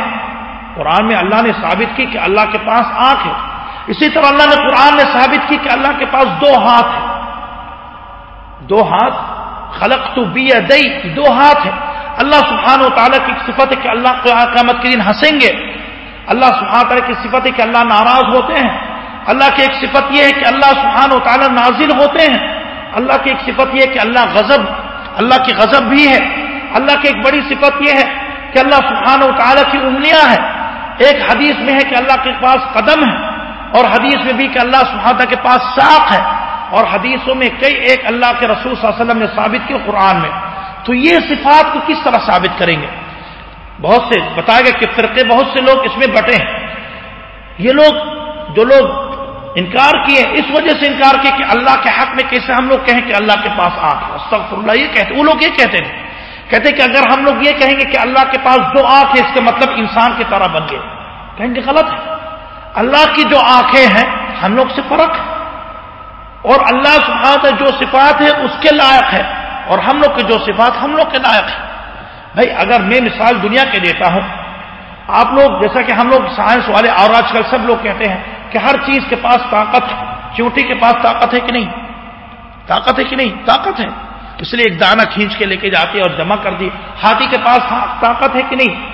قرآن میں اللہ نے ثابت کی کہ اللہ کے پاس آنکھ ہے۔ اسی طرح اللہ نے قرآن نے ثابت کی کہ اللہ کے پاس دو ہاتھ ہے دو ہاتھ خلق تو بی دئی دو ہاتھ ہے اللہ سبحان و تعالیٰ کی صفت ہے کہ اللہ قیامت کے دن ہنسیں گے۔ اللہ سبحانہ تعالیٰ کی صفت ہے کہ اللہ ناراض ہوتے ہیں۔ اللہ کی ایک صفت یہ ہے کہ اللہ سبحان و تعالیٰ نازل ہوتے ہیں۔ اللہ کی ایک صفت یہ ہے کہ اللہ غضب، اللہ کی غضب بھی ہے۔ اللہ کی ایک بڑی صفت یہ ہے کہ اللہ سبحان و تعالیٰ کی انگلیاں ہیں۔ ایک حدیث میں ہے کہ اللہ کے پاس قدم ہے۔ اور حدیث میں بھی کہ اللہ سبحانہ کے پاس ساخ ہے اور حدیثوں میں کئی ایک اللہ کے رسول صلی اللہ علیہ وسلم نے ثابت کیا قرآن میں۔ تو یہ صفات کو کس طرح ثابت کریں گے؟ بہت سے بتایا گیا کہ فرقے بہت سے لوگ اس میں بٹے ہیں۔ یہ لوگ جو لوگ انکار کیے اس وجہ سے انکار کیے کہ اللہ کے حق میں کیسے ہم لوگ کہیں کہ اللہ کے پاس آنکھ استغفر اللہ یہ کہتے وہ لوگ یہ کہتے ہیں۔ کہتے کہ اگر ہم لوگ یہ کہیں گے کہ اللہ کے پاس دو آنکھ ہے اس کا مطلب انسان کی طرح بن گئے۔ کہیں گے غلط ہے۔ اللہ کی جو آنکھیں ہیں، ہم لوگ سے فرق ہے اور اللہ سبحانہ جو صفات ہے اس کے لائق ہے اور ہم لوگ کے جو صفات، ہم لوگ کے لائق ہے بھائی، اگر میں مثال دنیا کے دیتا ہوں، آپ لوگ، جیسا کہ ہم لوگ سائنس والے اور آج کل سب لوگ کہتے ہیں کہ ہر چیز کے پاس طاقت ہے۔ چونٹی کے پاس طاقت ہے کہ نہیں؟ طاقت ہے کہ نہیں؟ طاقت ہے۔ اس لیے ایک دانہ کھینچ کے لے کے جاتے اور جمع کر دی۔ ہاتھی کے پاس طاقت ہے کہ نہیں؟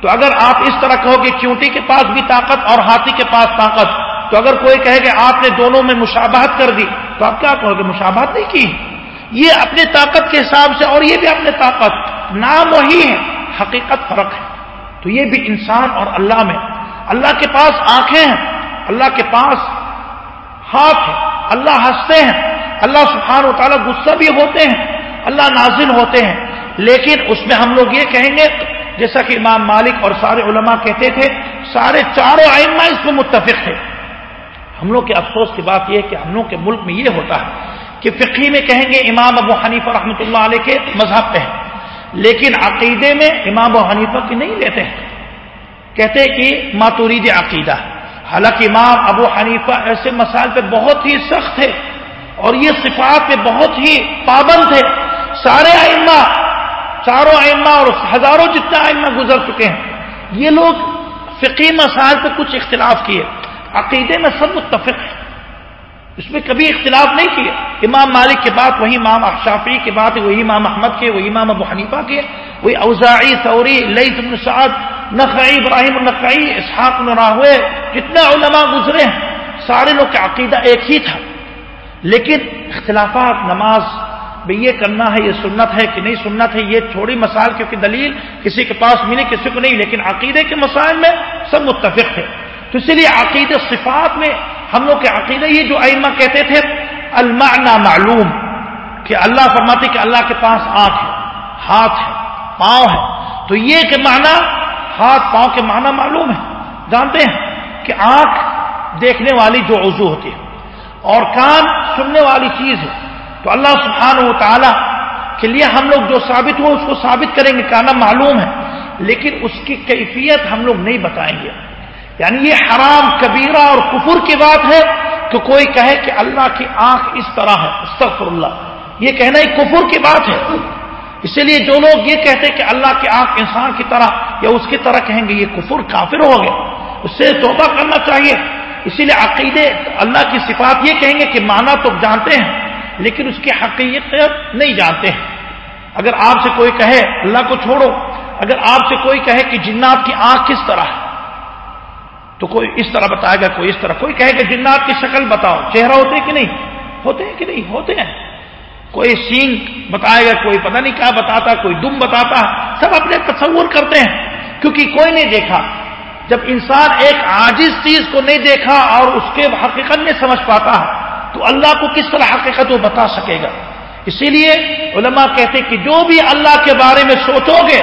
تو اگر آپ اس طرح کہو کہ چونٹی کے پاس بھی طاقت اور ہاتھی کے پاس طاقت، تو اگر کوئی کہے کہ آپ نے دونوں میں مشابہت کر دی، تو آپ کیا کہو گے؟ مشابہت نہیں کی۔ یہ اپنے طاقت کے حساب سے اور یہ بھی اپنے طاقت۔ نام وہی ہے حقیقت فرق ہے۔ تو یہ بھی انسان اور اللہ میں۔ اللہ کے پاس آنکھیں ہیں، اللہ کے پاس ہاتھ ہے اللہ ہنستے ہیں۔ اللہ سبحانہ و تعالیٰ غصہ بھی ہوتے ہیں، اللہ نازل ہوتے ہیں۔ لیکن اس میں ہم لوگ یہ کہیں گے جیسا کہ امام مالک اور سارے علماء کہتے تھے، سارے چاروں آئمہ اس میں متفق تھے۔ ہم لوگ کے افسوس کی بات یہ ہے کہ ہم لوگ کے ملک میں یہ ہوتا ہے کہ فقی میں کہیں گے امام ابو حنیفہ رحمۃ اللہ علیہ کے مذہب پہ ہیں، لیکن عقیدے میں امام ابو حنیفہ کی نہیں لیتے ہیں۔ کہتے کہ ماتورید عقیدہ۔ حالانکہ امام ابو حنیفہ ایسے مسائل پہ بہت ہی سخت تھے اور یہ صفات پہ بہت ہی پابند تھے۔ سارے ائمہ چاروں ائمہ اور ہزاروں جتنے ائمہ گزر چکے ہیں، یہ لوگ فقی مسائل پہ کچھ اختلاف کیے۔ عقیدے میں سب متفق ہیں۔ اس میں کبھی اختلاف نہیں کیے۔ امام مالک کے بعد وہی امام اشافی کے بعد، وہی امام احمد کے، وہی امام ابو حنیفہ کے، وہی اوزاعی سوری لئی تم سعد نقعی ابراہیم النقعی اسحاق راہوے، جتنے علماء گزرے ہیں، سارے لوگ کا عقیدہ ایک ہی تھا۔ لیکن اختلافات، نماز بھائی یہ کرنا ہے، یہ سنت ہے کہ نہیں سنت ہے، یہ چھوڑی مسائل، کیونکہ دلیل کسی کے پاس ملی کسی کو نہیں، لیکن عقیدے کے مسائل میں سب متفق تھے تو اسی لیے عقید صفات میں ہم لوگ کے عقیدہ یہ جو ائمہ کہتے تھے، المعنی معلوم، کہ اللہ فرماتے کہ اللہ کے پاس آنکھ ہے، ہاتھ ہے، پاؤں ہے۔ تو یہ کہ معنی، ہاتھ، پاؤں کے معنی معلوم ہے جانتے ہیں کہ آنکھ دیکھنے والی جو عضو ہوتی ہے، اور کان سننے والی چیز ہے۔ تو اللہ سبحانہ و تعالی کے لیے ہم لوگ جو ثابت ہو اس کو ثابت کریں گے کانا معلوم ہے، لیکن اس کی کیفیت ہم لوگ نہیں بتائیں گے۔ یعنی یہ حرام، کبیرہ اور کفر کی بات ہے کہ کوئی کہے کہ اللہ کی آنکھ اس طرح ہے استغفر اللہ یہ کہنا ہی کفر کی بات ہے۔ اسی لیے جو لوگ یہ کہتے کہ اللہ کی آنکھ انسان کی طرح یا اس کی طرح کہیں گے، یہ کفر کافر ہو گیا۔ اس سے توبہ کرنا چاہیے۔ اسی لیے عقیدے، اللہ کی صفات یہ کہیں گے کہ مانا تو جانتے ہیں۔ لیکن اس کی حقیقت نہیں جانتے ہیں۔ اگر آپ سے کوئی کہے اللہ کو چھوڑو، اگر آپ سے کوئی کہے کہ جنات کی آنکھ کس طرح ہے، تو کوئی اس طرح بتائے گا، کوئی اس طرح۔ کوئی کہے کہ جنات کی شکل بتاؤ، چہرہ ہوتے کہ نہیں؟ ہوتے ہیں کہ نہیں؟ ہوتے ہیں۔ کوئی سینگ بتائے گا، کوئی پتہ نہیں کیا بتاتا، کوئی دم بتاتا۔ سب اپنے تصور کرتے ہیں، کیونکہ کوئی نہیں دیکھا۔ جب انسان ایک عاجز چیز کو نہیں دیکھا اور اس کے حقیقت نہیں سمجھ پاتا تو اللہ کو کس طرح حقیقت وہ بتا سکے گا؟ اسی لیے علماء کہتے کہ جو بھی اللہ کے بارے میں سوچو گے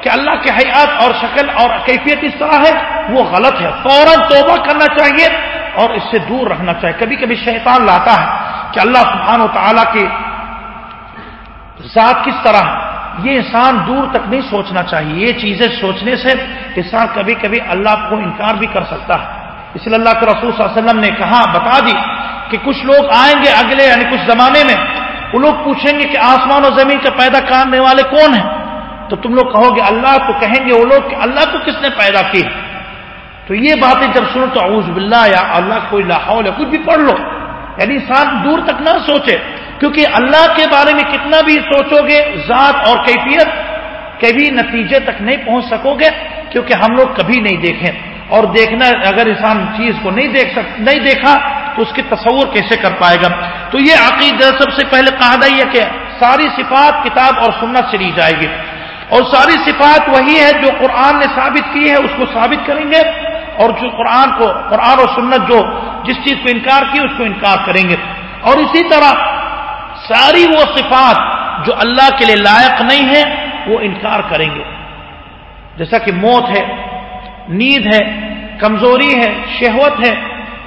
کہ اللہ کے حیات اور شکل اور کیفیت اس طرح ہے، وہ غلط ہے۔ فوراً توبہ کرنا چاہیے اور اس سے دور رہنا چاہیے۔ کبھی کبھی شیطان لاتا ہے کہ اللہ سبحانہ و تعالیٰ کی ذات کس طرح ہے۔ یہ انسان دور تک نہیں سوچنا چاہیے۔ یہ چیزیں سوچنے سے انسان کبھی کبھی اللہ کو انکار بھی کر سکتا ہے۔ اس لیے اللہ کے رسول صلی اللہ علیہ وسلم نے کہا، بتا دی کہ کچھ لوگ آئیں گے اگلے یعنی کچھ زمانے میں، وہ لوگ پوچھیں گے کہ آسمان و زمین کا پیدا کرنے والے کون ہیں؟ تو تم لوگ کہو گے، اللہ تو کہیں گے وہ لوگ کہ اللہ کو کس نے پیدا کی؟ تو یہ باتیں جب سنو تو اعوذ باللہ، یا اللہ کوئی لاہور یا کچھ بھی پڑھ لو۔ یعنی انسان دور تک نہ سوچے، کیونکہ اللہ کے بارے میں کتنا بھی سوچو گے، ذات اور کیفیت کبھی نتیجے تک نہیں پہنچ سکو گے، کیونکہ ہم لوگ کبھی نہیں دیکھیں اور دیکھنا اگر انسان چیز کو نہیں دیکھ سک، نہیں دیکھا، تو اس کی تصور کیسے کر پائے گا؟ تو یہ عقیدہ سب سے پہلے کہا یہ کہ ساری صفات کتاب اور سنت سے لی جائے گی۔ اور ساری صفات وہی ہے جو قرآن نے ثابت کی ہے اس کو ثابت کریں گے۔ اور جو قرآن کو، قرآن اور سنت جو جس چیز کو انکار کی، اس کو انکار کریں گے۔ اور اسی طرح ساری وہ صفات جو اللہ کے لیے لائق نہیں ہے وہ انکار کریں گے۔ جیسا کہ موت ہے نیند ہے، کمزوری ہے، شہوت ہے،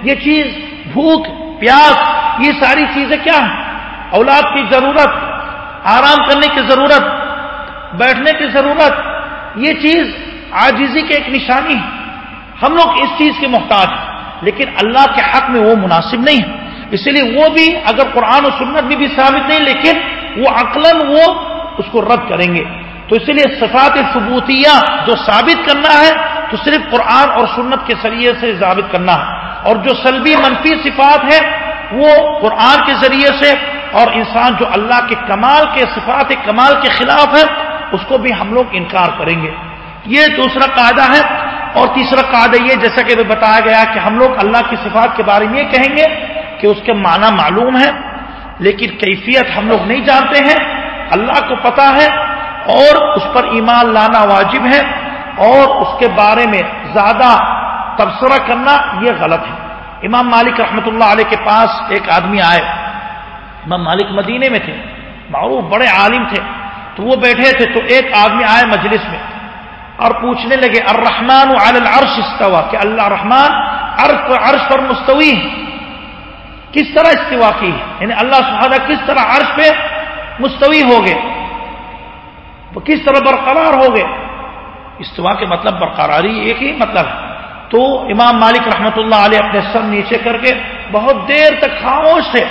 یہ چیز، بھوک، پیاس، یہ ساری چیزیں کیا ہیں؟ اولاد کی ضرورت، آرام کرنے کی ضرورت، بیٹھنے کی ضرورت، یہ چیز آجیزی کی ایک نشانی ہے۔ ہم لوگ اس چیز کے محتاج ہیں، لیکن اللہ کے حق میں وہ مناسب نہیں ہے۔ اسی لیے وہ بھی، اگر قرآن و سنت میں بھی ثابت نہیں، لیکن وہ عقلاً وہ اس کو رد کریں گے۔ تو اسی لیے صفات ثبوتیہ جو ثابت کرنا ہے تو صرف قرآن اور سنت کے ذریعے سے ثابت کرنا ہے۔ اور جو سلبی منفی صفات ہے وہ قرآن کے ذریعے سے اور انسان جو اللہ کے کمال کے صفات کمال کے خلاف ہے، اس کو بھی ہم لوگ انکار کریں گے۔ یہ دوسرا قاعدہ ہے۔ اور تیسرا قاعدہ یہ، جیسا کہ بتایا گیا کہ ہم لوگ اللہ کی صفات کے بارے میں یہ کہیں گے کہ اس کے معنی معلوم ہے لیکن کیفیت ہم لوگ نہیں جانتے ہیں۔ اللہ کو پتا ہے اور اس پر ایمان لانا واجب ہے۔ اور اس کے بارے میں زیادہ تبصرہ کرنا یہ غلط ہے۔ امام مالک رحمۃ اللہ علیہ کے پاس ایک آدمی آئے۔ امام مالک مدینے میں تھے۔ معروف بڑے عالم تھے۔ تو وہ بیٹھے تھے تو ایک آدمی آئے مجلس میں اور پوچھنے لگے، الرحمن علی العرش استوا کہ اللہ رحمان عرش پر عرش پر مستوی کس طرح استوا کی ہے؟ یعنی اللہ سبحانہ کس طرح عرش پہ مستوی ہو گئے؟ وہ کس طرح برقرار ہو گئے؟ استوا کے مطلب برقراری ایک ہی مطلب ہے۔ تو امام مالک رحمۃ اللہ علیہ اپنے سر نیچے کر کے بہت دیر تک خاموش تھے،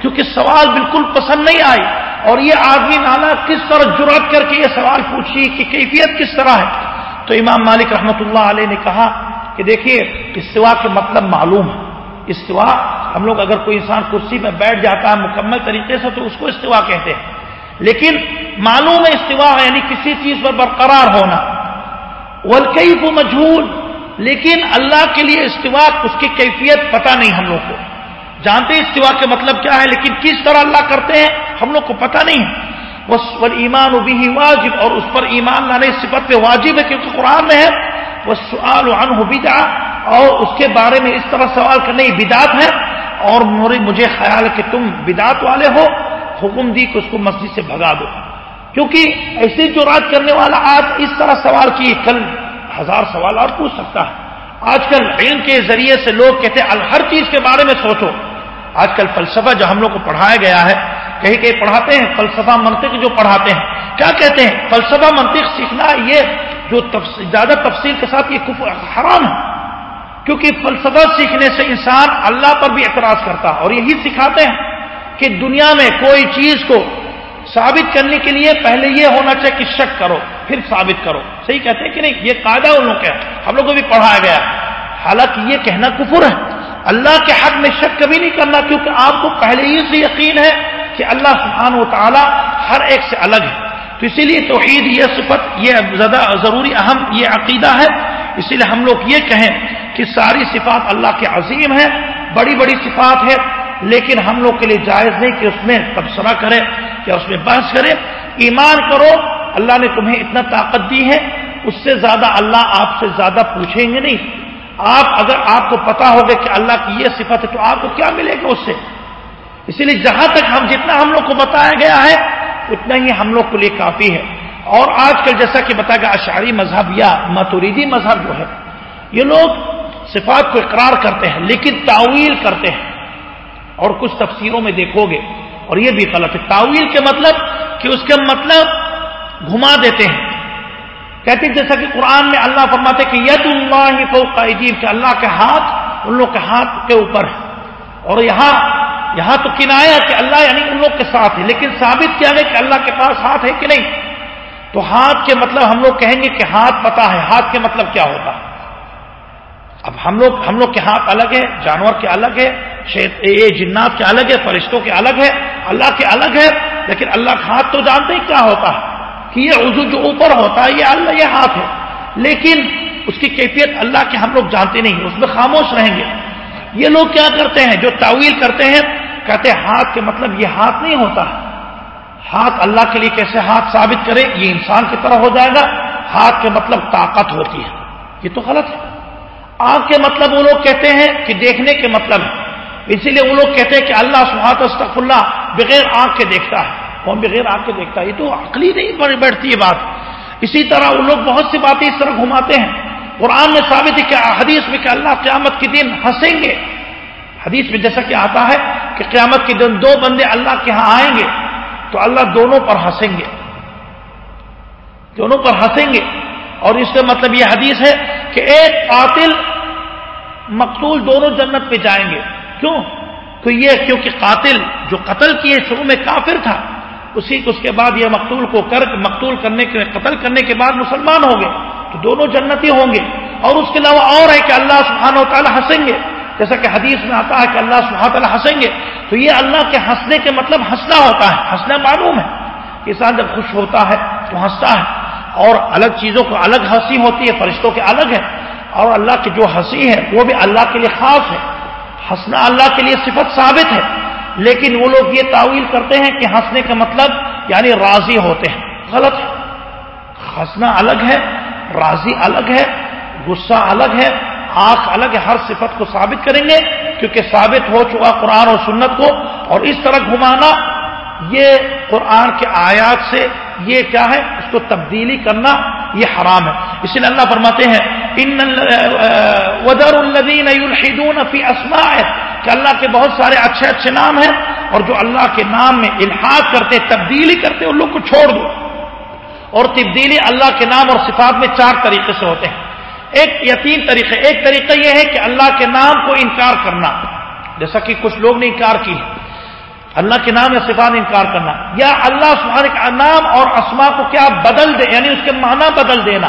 کیونکہ سوال بالکل پسند نہیں آئی۔ اور یہ آدمی نانا کس طرح جرات کر کے یہ سوال پوچھی کہ کیفیت کس طرح ہے؟ تو امام مالک رحمۃ اللہ علیہ نے کہا کہ دیکھیے استوا کے مطلب معلوم ہے۔ استوا ہم لوگ اگر کوئی انسان کرسی میں بیٹھ جاتا ہے مکمل طریقے سے تو اس کو استوا کہتے ہیں۔ لیکن معلوم ہے استوا یعنی کسی چیز پر برقرار ہونا۔ ولکئی کو مجھول، لیکن اللہ کے لیے استوا، اس کی کیفیت پتہ نہیں ہم لوگ کو۔ جانتے استوا کے مطلب کیا ہے، لیکن کس طرح اللہ کرتے ہیں، ہم لوگ کو پتہ نہیں۔ وہ ایمان بھی واجب، اور اس پر ایمان لانے صفت پہ واجب ہے، کیونکہ قرآن میں ہے وہ سوال عنہ بدع اور اس کے بارے میں اس طرح سوال کرنے بدات ہے۔ اور مجھے خیال ہے کہ تم بدات والے ہو، حکم دی کہ اس کو مسجد سے بھگا دو۔ کیونکہ ایسی جو رات کرنے والا آج اس طرح سوال کی، کل ہزار سوال اور پوچھ سکتا ہے۔ آج کل علم کے ذریعے سے لوگ کہتے ہیں ہر چیز کے بارے میں سوچو۔ آج کل فلسفہ جو ہم لوگ کو پڑھایا گیا ہے، کہیں کہیں پڑھاتے ہیں، فلسفہ منطق جو پڑھاتے ہیں۔ کیا کہتے ہیں؟ فلسفہ منطق سیکھنا یہ جو زیادہ تفصیل کے ساتھ یہ حرام ہے۔ کیونکہ فلسفہ سیکھنے سے انسان اللہ پر بھی اعتراض کرتا ہے اور یہی سکھاتے ہیں کہ دنیا میں کوئی چیز کو ثابت کرنے کے لیے پہلے یہ ہونا چاہیے کہ شک کرو، پھر ثابت کرو۔ صحیح کہتے ہیں کہ نہیں؟ یہ قاعدہ ان لوگ کا ہم لوگ کو بھی پڑھایا گیا۔ حالانکہ یہ کہنا کفر ہے۔ اللہ کے حق میں شک کبھی نہیں کرنا، کیونکہ آپ کو پہلے ہی سے یقین ہے کہ اللہ سبحانہ و تعالیٰ ہر ایک سے الگ ہے۔ تو اسی لیے توحید یہ صفت، یہ زیادہ ضروری اہم یہ عقیدہ ہے۔ اسی لیے ہم لوگ یہ کہیں کہ ساری صفات اللہ کے عظیم ہے بڑی بڑی صفات ہے لیکن ہم لوگ کے لیے جائز نہیں کہ اس میں تبصرہ کرے یا اس میں بحث کرے ایمان کرو، اللہ نے تمہیں اتنا طاقت دی ہے، اس سے زیادہ اللہ آپ سے زیادہ پوچھیں گے نہیں۔ آپ اگر آپ کو پتا ہوگا کہ اللہ کی یہ صفت ہے، تو آپ کو کیا ملے گا اس سے؟ اسی لیے جہاں تک ہم، جتنا ہم لوگ کو بتایا گیا ہے، اتنا ہی ہم لوگ کے لیے کافی ہے۔ اور آج کل جیسا کہ بتایا گیا اشاری مذہب یا متوریدی مذہب جو ہے، یہ لوگ صفات کو اقرار کرتے ہیں، لیکن تعویل کرتے ہیں۔ اور کچھ تفسیروں میں دیکھو گے اور یہ بھی غلط ہے۔ تعویل کے مطلب کہ اس کا مطلب گھما دیتے ہیں۔ کہتے ہیں جیسا کہ قرآن میں اللہ فرماتے کہ ید اللہ فوق عجیب کہ اللہ کے ہاتھ، ان لوگ کے ہاتھ کے اوپر ہے۔ اور یہاں یہاں تو کنایا کہ اللہ یعنی ان لوگ کے ساتھ ہے، لیکن ثابت کیا گیا کہ اللہ کے پاس ہاتھ ہے کہ نہیں؟ تو ہاتھ کے مطلب ہم لوگ کہیں گے کہ ہاتھ پتا ہے، ہاتھ کے مطلب کیا ہوتا ہے؟ اب ہم لوگ ہم لوگ کے ہاتھ الگ ہے جانور کے الگ ہے یہ جنات کے الگ ہے فرشتوں کے الگ ہے اللہ کے الگ ہے لیکن اللہ کا ہاتھ تو جانتے ہی کیا ہوتا؟ ہے کہ یہ عضو جو اوپر ہوتا ہے، یہ اللہ یہ ہاتھ ہے۔ لیکن اس کی کیفیت اللہ کے ہم لوگ جانتے نہیں اس میں خاموش رہیں گے۔ یہ لوگ کیا کرتے ہیں؟ جو تعویل کرتے ہیں، کہتے ہیں ہاتھ کے مطلب یہ ہاتھ نہیں ہوتا۔ ہاتھ اللہ کے لیے کیسے ہاتھ ثابت کرے؟ یہ انسان کی طرح ہو جائے گا۔ ہاتھ کے مطلب طاقت ہوتی ہے۔ یہ تو غلط ہے۔ آنکھ کے مطلب وہ لوگ کہتے ہیں کہ دیکھنے کے مطلب اسی لیے وہ لوگ کہتے ہیں کہ اللہ سہات استف اللہ بغیر آنکھ کے دیکھتا ہے۔ کون بغیر آنکھ کے دیکھتا ہے؟ یہ تو عقلی نہیں بیٹھتی ہے بات۔ اسی طرح وہ لوگ بہت سی باتیں اس طرح گھماتے ہیں۔ قرآن میں ثابت ہے کہ حدیث میں کہ اللہ قیامت کے دن ہنسیں گے۔ حدیث میں جیسا کہ آتا ہے کہ قیامت کے دن دو بندے اللہ کے ہاں آئیں گے تو اللہ دونوں پر ہنسیں گے۔ دونوں پر ہنسیں گے۔ اور اس کا مطلب یہ حدیث ہے کہ ایک قاتل مقتول دونوں جنت پہ جائیں گے۔ کیوں؟ تو یہ کیونکہ قاتل جو قتل کیے شروع میں کافر تھا، اسی اس کے بعد یہ مقتول کو کر، مقتول کرنے کے، قتل کرنے کے بعد مسلمان ہوں گے۔ تو دونوں جنتی ہوں گے۔ اور اس کے علاوہ اور ہے کہ اللہ سبحانہ و تعالیٰ ہنسیں گے۔ جیسا کہ حدیث میں آتا ہے کہ اللہ سبحانہ تعالیٰ ہنسیں گے۔ تو یہ اللہ کے ہنسنے کے مطلب ہنسنا ہوتا ہے، ہنسنا معلوم ہے۔ کسان جب خوش ہوتا ہے تو ہنستا ہے۔ اور الگ چیزوں کو الگ ہنسی ہوتی ہے، فرشتوں کے الگ ہے۔ اور اللہ کی جو ہنسی ہے وہ بھی اللہ کے لیے خاص ہے ہنسنا اللہ کے لیے صفت ثابت ہے۔ لیکن وہ لوگ یہ تعویل کرتے ہیں کہ ہنسنے کا مطلب یعنی راضی ہوتے ہیں۔ غلط ہے۔ ہنسنا الگ ہے، راضی الگ ہے، غصہ الگ ہے۔ آنکھ الگ ہے، ہر صفت کو ثابت کریں گے۔ کیونکہ ثابت ہو چکا قرآن اور سنت کو۔ اور اس طرح گھمانا، یہ قرآن کے آیات سے یہ کیا ہے؟ اس کو تبدیلی کرنا یہ حرام ہے۔ اس لیے اللہ فرماتے ہیں ان ودر الدین فی اسما کہ اللہ کے بہت سارے اچھے اچھے نام ہیں اور جو اللہ کے نام میں الحاظ کرتے، تبدیلی کرتے، ان لوگ کو چھوڑ دو۔ اور تبدیلی اللہ کے نام اور صفات میں چار طریقے سے ہوتے ہیں۔ ایک یا تین طریقے، ایک طریقہ یہ ہے کہ اللہ کے نام کو انکار کرنا۔ جیسا کہ کچھ لوگ نے انکار کی ہے۔ اللہ کے نام یا صفات انکار کرنا۔ یا اللہ سبحانہ کا نام اور اسما کو کیا بدل دے یعنی اس کے معنی بدل دینا۔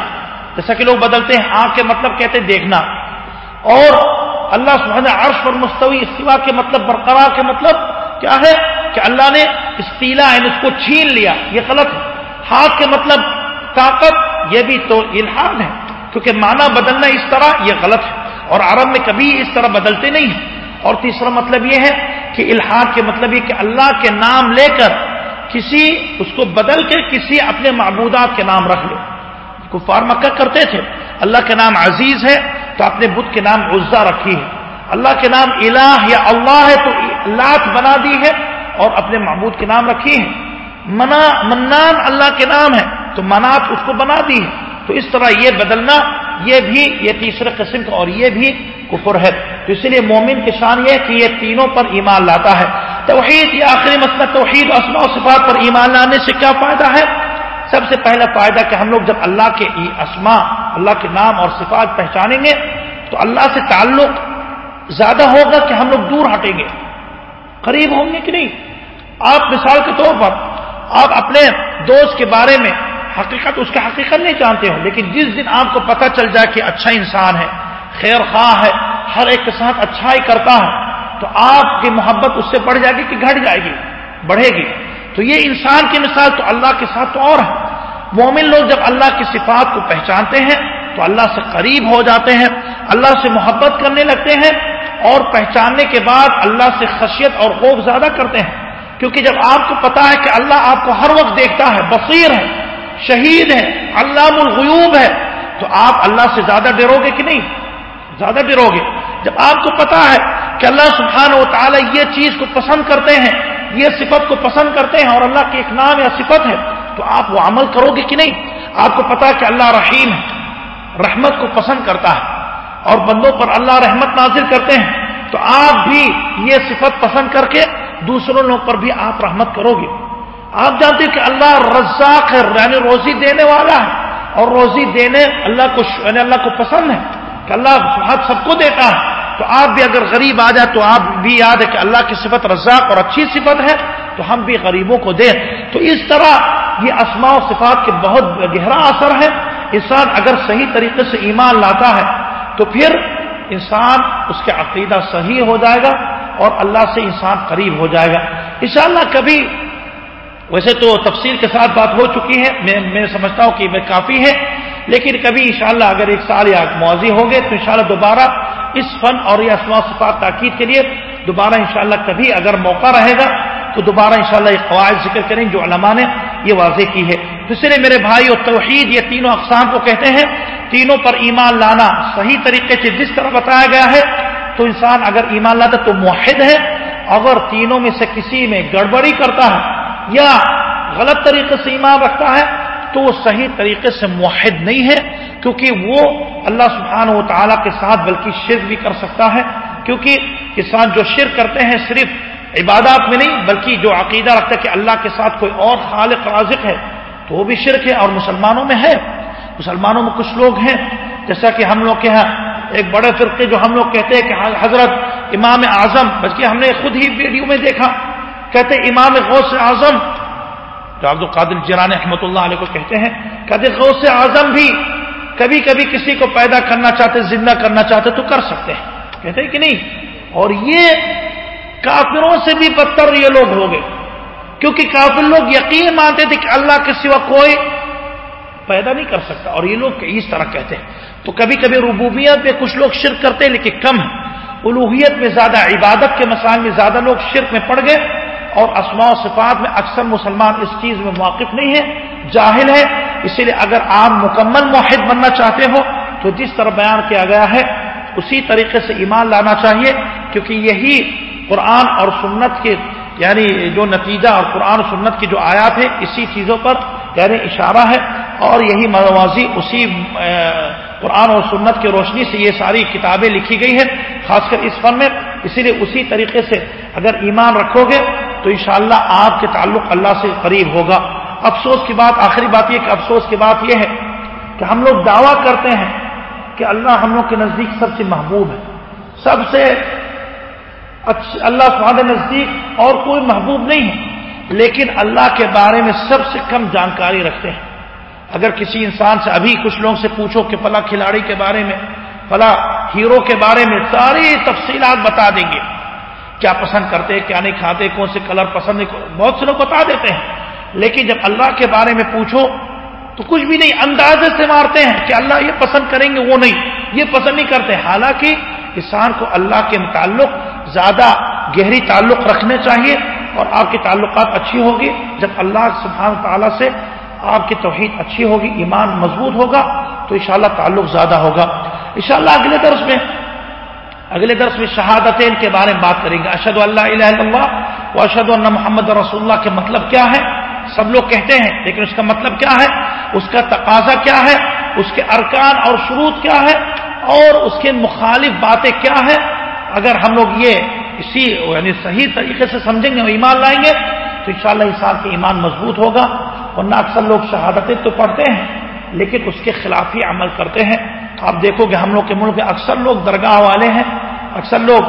جیسا کہ لوگ بدلتے ہیں، آنکھ کے مطلب کہتے ہیں دیکھنا۔ اور اللہ سبحانہ عرش پر مستوی استوا کے مطلب برقرار کے مطلب کیا ہے؟ کہ اللہ نے استیلا یعنی اس کو چھین لیا۔ یہ غلط ہے۔ ہاتھ کے مطلب طاقت، یہ بھی تو الحاد ہے۔ کیونکہ معنی بدلنا اس طرح، یہ غلط ہے۔ اور عرب میں کبھی اس طرح بدلتے نہیں ہیں۔ اور تیسرا مطلب یہ ہے کہ الحاد کے مطلب یہ کہ اللہ کے نام لے کر کسی اس کو بدل کے کسی اپنے معبودات کے نام رکھ لے۔ کفار مکہ کرتے تھے۔ اللہ کے نام عزیز ہے تو اپنے بدھ کے نام عزا رکھی ہے۔ اللہ کے نام الہ یا اللہ ہے تو لات بنا دی ہے اور اپنے معبود کے نام رکھی ہے۔ منا منان اللہ کے نام ہے تو منات اس کو بنا دی ہے۔ تو اس طرح یہ بدلنا یہ بھی یہ تیسرے قسم کا اور یہ بھی کفر ہے۔ تو اس لیے مومن کی شان یہ کہ یہ تینوں پر ایمان لاتا ہے۔ توحید یہ آخری مسئلہ، توحید اسما و صفات پر ایمان لانے سے کیا فائدہ ہے؟ سب سے پہلا فائدہ کہ ہم لوگ جب اللہ کے اسما اللہ کے نام اور صفات پہچانیں گے، تو اللہ سے تعلق زیادہ ہوگا کہ ہم لوگ دور ہٹیں گے۔ قریب ہوں گے کہ نہیں؟ آپ مثال کے طور پر آپ اپنے دوست کے بارے میں حقیقت اس کا حقیقت نہیں جانتے ہو لیکن جس دن آپ کو پتہ چل جائے کہ اچھا انسان ہے، خیر خواہ ہے، ہر ایک کے ساتھ اچھائی کرتا ہے، تو آپ کی محبت اس سے بڑھ جائے گی کہ گھٹ جائے گی، بڑھے گی۔ تو یہ انسان کی مثال تو اللہ کے ساتھ تو اور ہے۔ مومن لوگ جب اللہ کی صفات کو پہچانتے ہیں، تو اللہ سے قریب ہو جاتے ہیں، اللہ سے محبت کرنے لگتے ہیں اور پہچاننے کے بعد اللہ سے خشیت اور خوف زیادہ کرتے ہیں۔ کیونکہ جب آپ کو پتا ہے کہ اللہ آپ کو ہر وقت دیکھتا ہے، بصیر ہے شہید ہے اللہ الغیوب ہے تو آپ اللہ سے زیادہ ڈرو گے کہ نہیں؟ زیادہ ڈرو گے جب آپ کو پتا ہے کہ اللہ سبحانہ و تعالی یہ چیز کو پسند کرتے ہیں، یہ صفت کو پسند کرتے ہیں اور اللہ کی ایک نام یا صفت ہے، تو آپ وہ عمل کرو گے کہ نہیں؟ آپ کو پتا کہ اللہ رحیم ہے، رحمت کو پسند کرتا ہے۔ اور بندوں پر اللہ رحمت نازل کرتے ہیں۔ تو آپ بھی یہ صفت پسند کر کے دوسروں لوگ پر بھی آپ رحمت کرو گے۔ آپ جانتے کہ اللہ رزاق ہے یعنی روزی دینے والا ہے۔ اور روزی دینے اللہ کو یعنی اللہ کو پسند ہے کہ اللہ سب کو دیتا ہے۔ تو آپ بھی اگر غریب آ جائے تو آپ بھی یاد ہے کہ اللہ کی صفت رزاق اور اچھی صفت ہے، تو ہم بھی غریبوں کو دیں۔ تو اس طرح یہ اسماء و صفات کے بہت گہرا اثر ہے۔ انسان اگر صحیح طریقے سے ایمان لاتا ہے، تو پھر انسان اس کا عقیدہ صحیح ہو جائے گا اور اللہ سے انسان قریب ہو جائے گا۔ انشاءاللہ کبھی ویسے تو تفصیل کے ساتھ بات ہو چکی ہے، میں میں سمجھتا ہوں کہ میں کافی ہے لیکن کبھی انشاءاللہ اگر ایک سال یا موضوع ہو گئے تو انشاءاللہ دوبارہ اس فن اور یہ اسما صفات تاکید کے لیے دوبارہ انشاءاللہ کبھی اگر موقع رہے گا، تو دوبارہ انشاءاللہ یہ قواعد ذکر کریں جو علماء نے یہ واضح کی ہے۔ دوسرے میرے بھائی اور توحید، یہ تینوں اقسام کو کہتے ہیں، تینوں پر ایمان لانا صحیح طریقے سے جس طرح بتایا گیا ہے، تو انسان اگر ایمان لاتا تو موحد ہے، اگر تینوں میں سے کسی میں گڑبڑی کرتا ہے یا غلط طریقے سے ایمان رکھتا ہے، تو وہ صحیح طریقے سے موحد نہیں ہے، کیونکہ وہ اللہ سبحانہ و تعالیٰ کے ساتھ بلکہ شرک بھی کر سکتا ہے۔ کیونکہ کسان جو شرک کرتے ہیں صرف عبادات میں نہیں، بلکہ جو عقیدہ رکھتا ہے کہ اللہ کے ساتھ کوئی اور خالق رازق ہے، تو وہ بھی شرک ہے اور مسلمانوں میں ہے۔ مسلمانوں میں کچھ لوگ ہیں، جیسا کہ ہم لوگ کے یہاں ایک بڑے فرقے جو ہم لوگ کہتے ہیں کہ حضرت امام اعظم، بلکہ ہم نے خود ہی ویڈیو میں دیکھا کہتے امام غوث اعظم جو عبد القادر جران احمد اللہ علیہ کو کہتے ہیں، کہتے غوث اعظم بھی کبھی کبھی کسی کو پیدا کرنا چاہتے، زندہ کرنا چاہتے تو کر سکتے ہیں۔ کہتے ہیں کہ نہیں، اور یہ کافروں سے بھی بدتر یہ لوگ ہو گئے۔ کیونکہ کافر لوگ یقین مانتے تھے کہ اللہ کے سوا کوئی پیدا نہیں کر سکتا، اور یہ لوگ اس طرح کہتے ہیں۔ تو کبھی کبھی ربوبیت میں کچھ لوگ شرک کرتے ہیں، لیکن کم ہے۔ الوحیت میں زیادہ، عبادت کے مسائل میں زیادہ لوگ شرک میں پڑ گئے۔ اور اسماء و صفات میں اکثر مسلمان اس چیز میں واقف نہیں ہے جاہل ہے اسی لیے اگر آپ مکمل معاہد بننا چاہتے ہو، تو جس طرح بیان کیا گیا ہے، اسی طریقے سے ایمان لانا چاہیے، کیونکہ یہی قرآن اور سنت کے یعنی جو نتیجہ اور قرآن و سنت کی جو آیات ہے اسی چیزوں پر یعنی اشارہ ہے۔ اور یہی موازی اسی قرآن اور سنت کی روشنی سے یہ ساری کتابیں لکھی گئی ہیں، خاص کر اس فن میں۔ اسی لیے اسی طریقے سے اگر ایمان رکھو گے تو انشاءاللہ شاء آپ کے تعلق اللہ سے قریب ہوگا۔ افسوس کی بات، آخری بات یہ کہ افسوس کی بات یہ ہے کہ ہم لوگ دعویٰ کرتے ہیں کہ اللہ ہم لوگ کے نزدیک سب سے محبوب ہے۔ سب سے اللہ سبحانہ نزدیک اور کوئی محبوب نہیں ہے، لیکن اللہ کے بارے میں سب سے کم جانکاری رکھتے ہیں۔ اگر کسی انسان سے ابھی کچھ لوگوں سے پوچھو کہ فلاں کھلاڑی کے بارے میں، فلاں ہیرو کے بارے میں ساری تفصیلات بتا دیں گے۔ کیا پسند کرتے، کیا نہیں کھاتے، کون سے کلر پسند بہت سے لوگ بتا دیتے ہیں۔ لیکن جب اللہ کے بارے میں پوچھو، تو کچھ بھی نہیں، اندازے سے مارتے ہیں کہ اللہ یہ پسند کریں گے، وہ نہیں۔ یہ پسند نہیں کرتے۔ حالانکہ کسان کو اللہ کے متعلق زیادہ گہری تعلق رکھنے چاہیے اور آپ کی تعلقات اچھی ہوگی جب اللہ سبحانہ تعالیٰ سے آپ کی توحید اچھی ہوگی، ایمان مضبوط ہوگا، تو انشاءاللہ تعلق زیادہ ہوگا۔ انشاءاللہ اگلے درس میں، اگلے درس میں شہادتین کے بارے میں بات کریں گے۔ اشد اللہ الہ اللہ و اشد اللہ محمد رسول اللہ کے مطلب کیا ہے؟ سب لوگ کہتے ہیں، لیکن اس کا مطلب کیا ہے؟ اس کا تقاضا کیا ہے؟ اس کے ارکان اور شروط کیا ہے؟ اور اس کے مخالف باتیں کیا ہے اگر ہم لوگ یہ اسی یعنی صحیح طریقے سے سمجھیں گے ایمان لائیں گے، تو ان شاء اللہ اس سال کے ایمان مضبوط ہوگا۔ ورنہ اکثر لوگ شہادتیں تو پڑھتے ہیں، لیکن اس کے خلاف ہی عمل کرتے ہیں۔ آپ دیکھو گے ہم لوگ کے ملک میں اکثر لوگ درگاہ والے ہیں، اکثر لوگ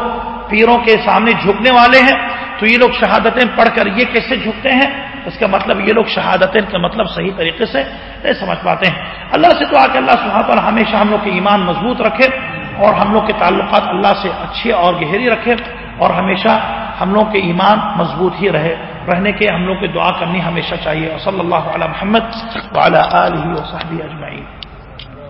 پیروں کے سامنے جھکنے والے ہیں۔ تو یہ لوگ شہادتیں پڑھ کر یہ کیسے جھکتے ہیں؟ اس کا مطلب یہ لوگ شہادت کا مطلب صحیح طریقے سے نہیں سمجھ پاتے ہیں۔ اللہ سے تو آ کے اللہ سبحانہ تعالیٰ ہمیشہ ہم لوگ کے ایمان مضبوط رکھے اور ہم لوگ کے تعلقات اللہ سے اچھی اور گہری رکھے اور ہمیشہ ہم لوگ کے ایمان مضبوط ہی رہے۔ رہنے کے ہم لوگ کے دعا کرنی ہمیشہ چاہیے۔ صلی اللہ علیہ محمد وعلی آلہ وصحبہ اجمعین۔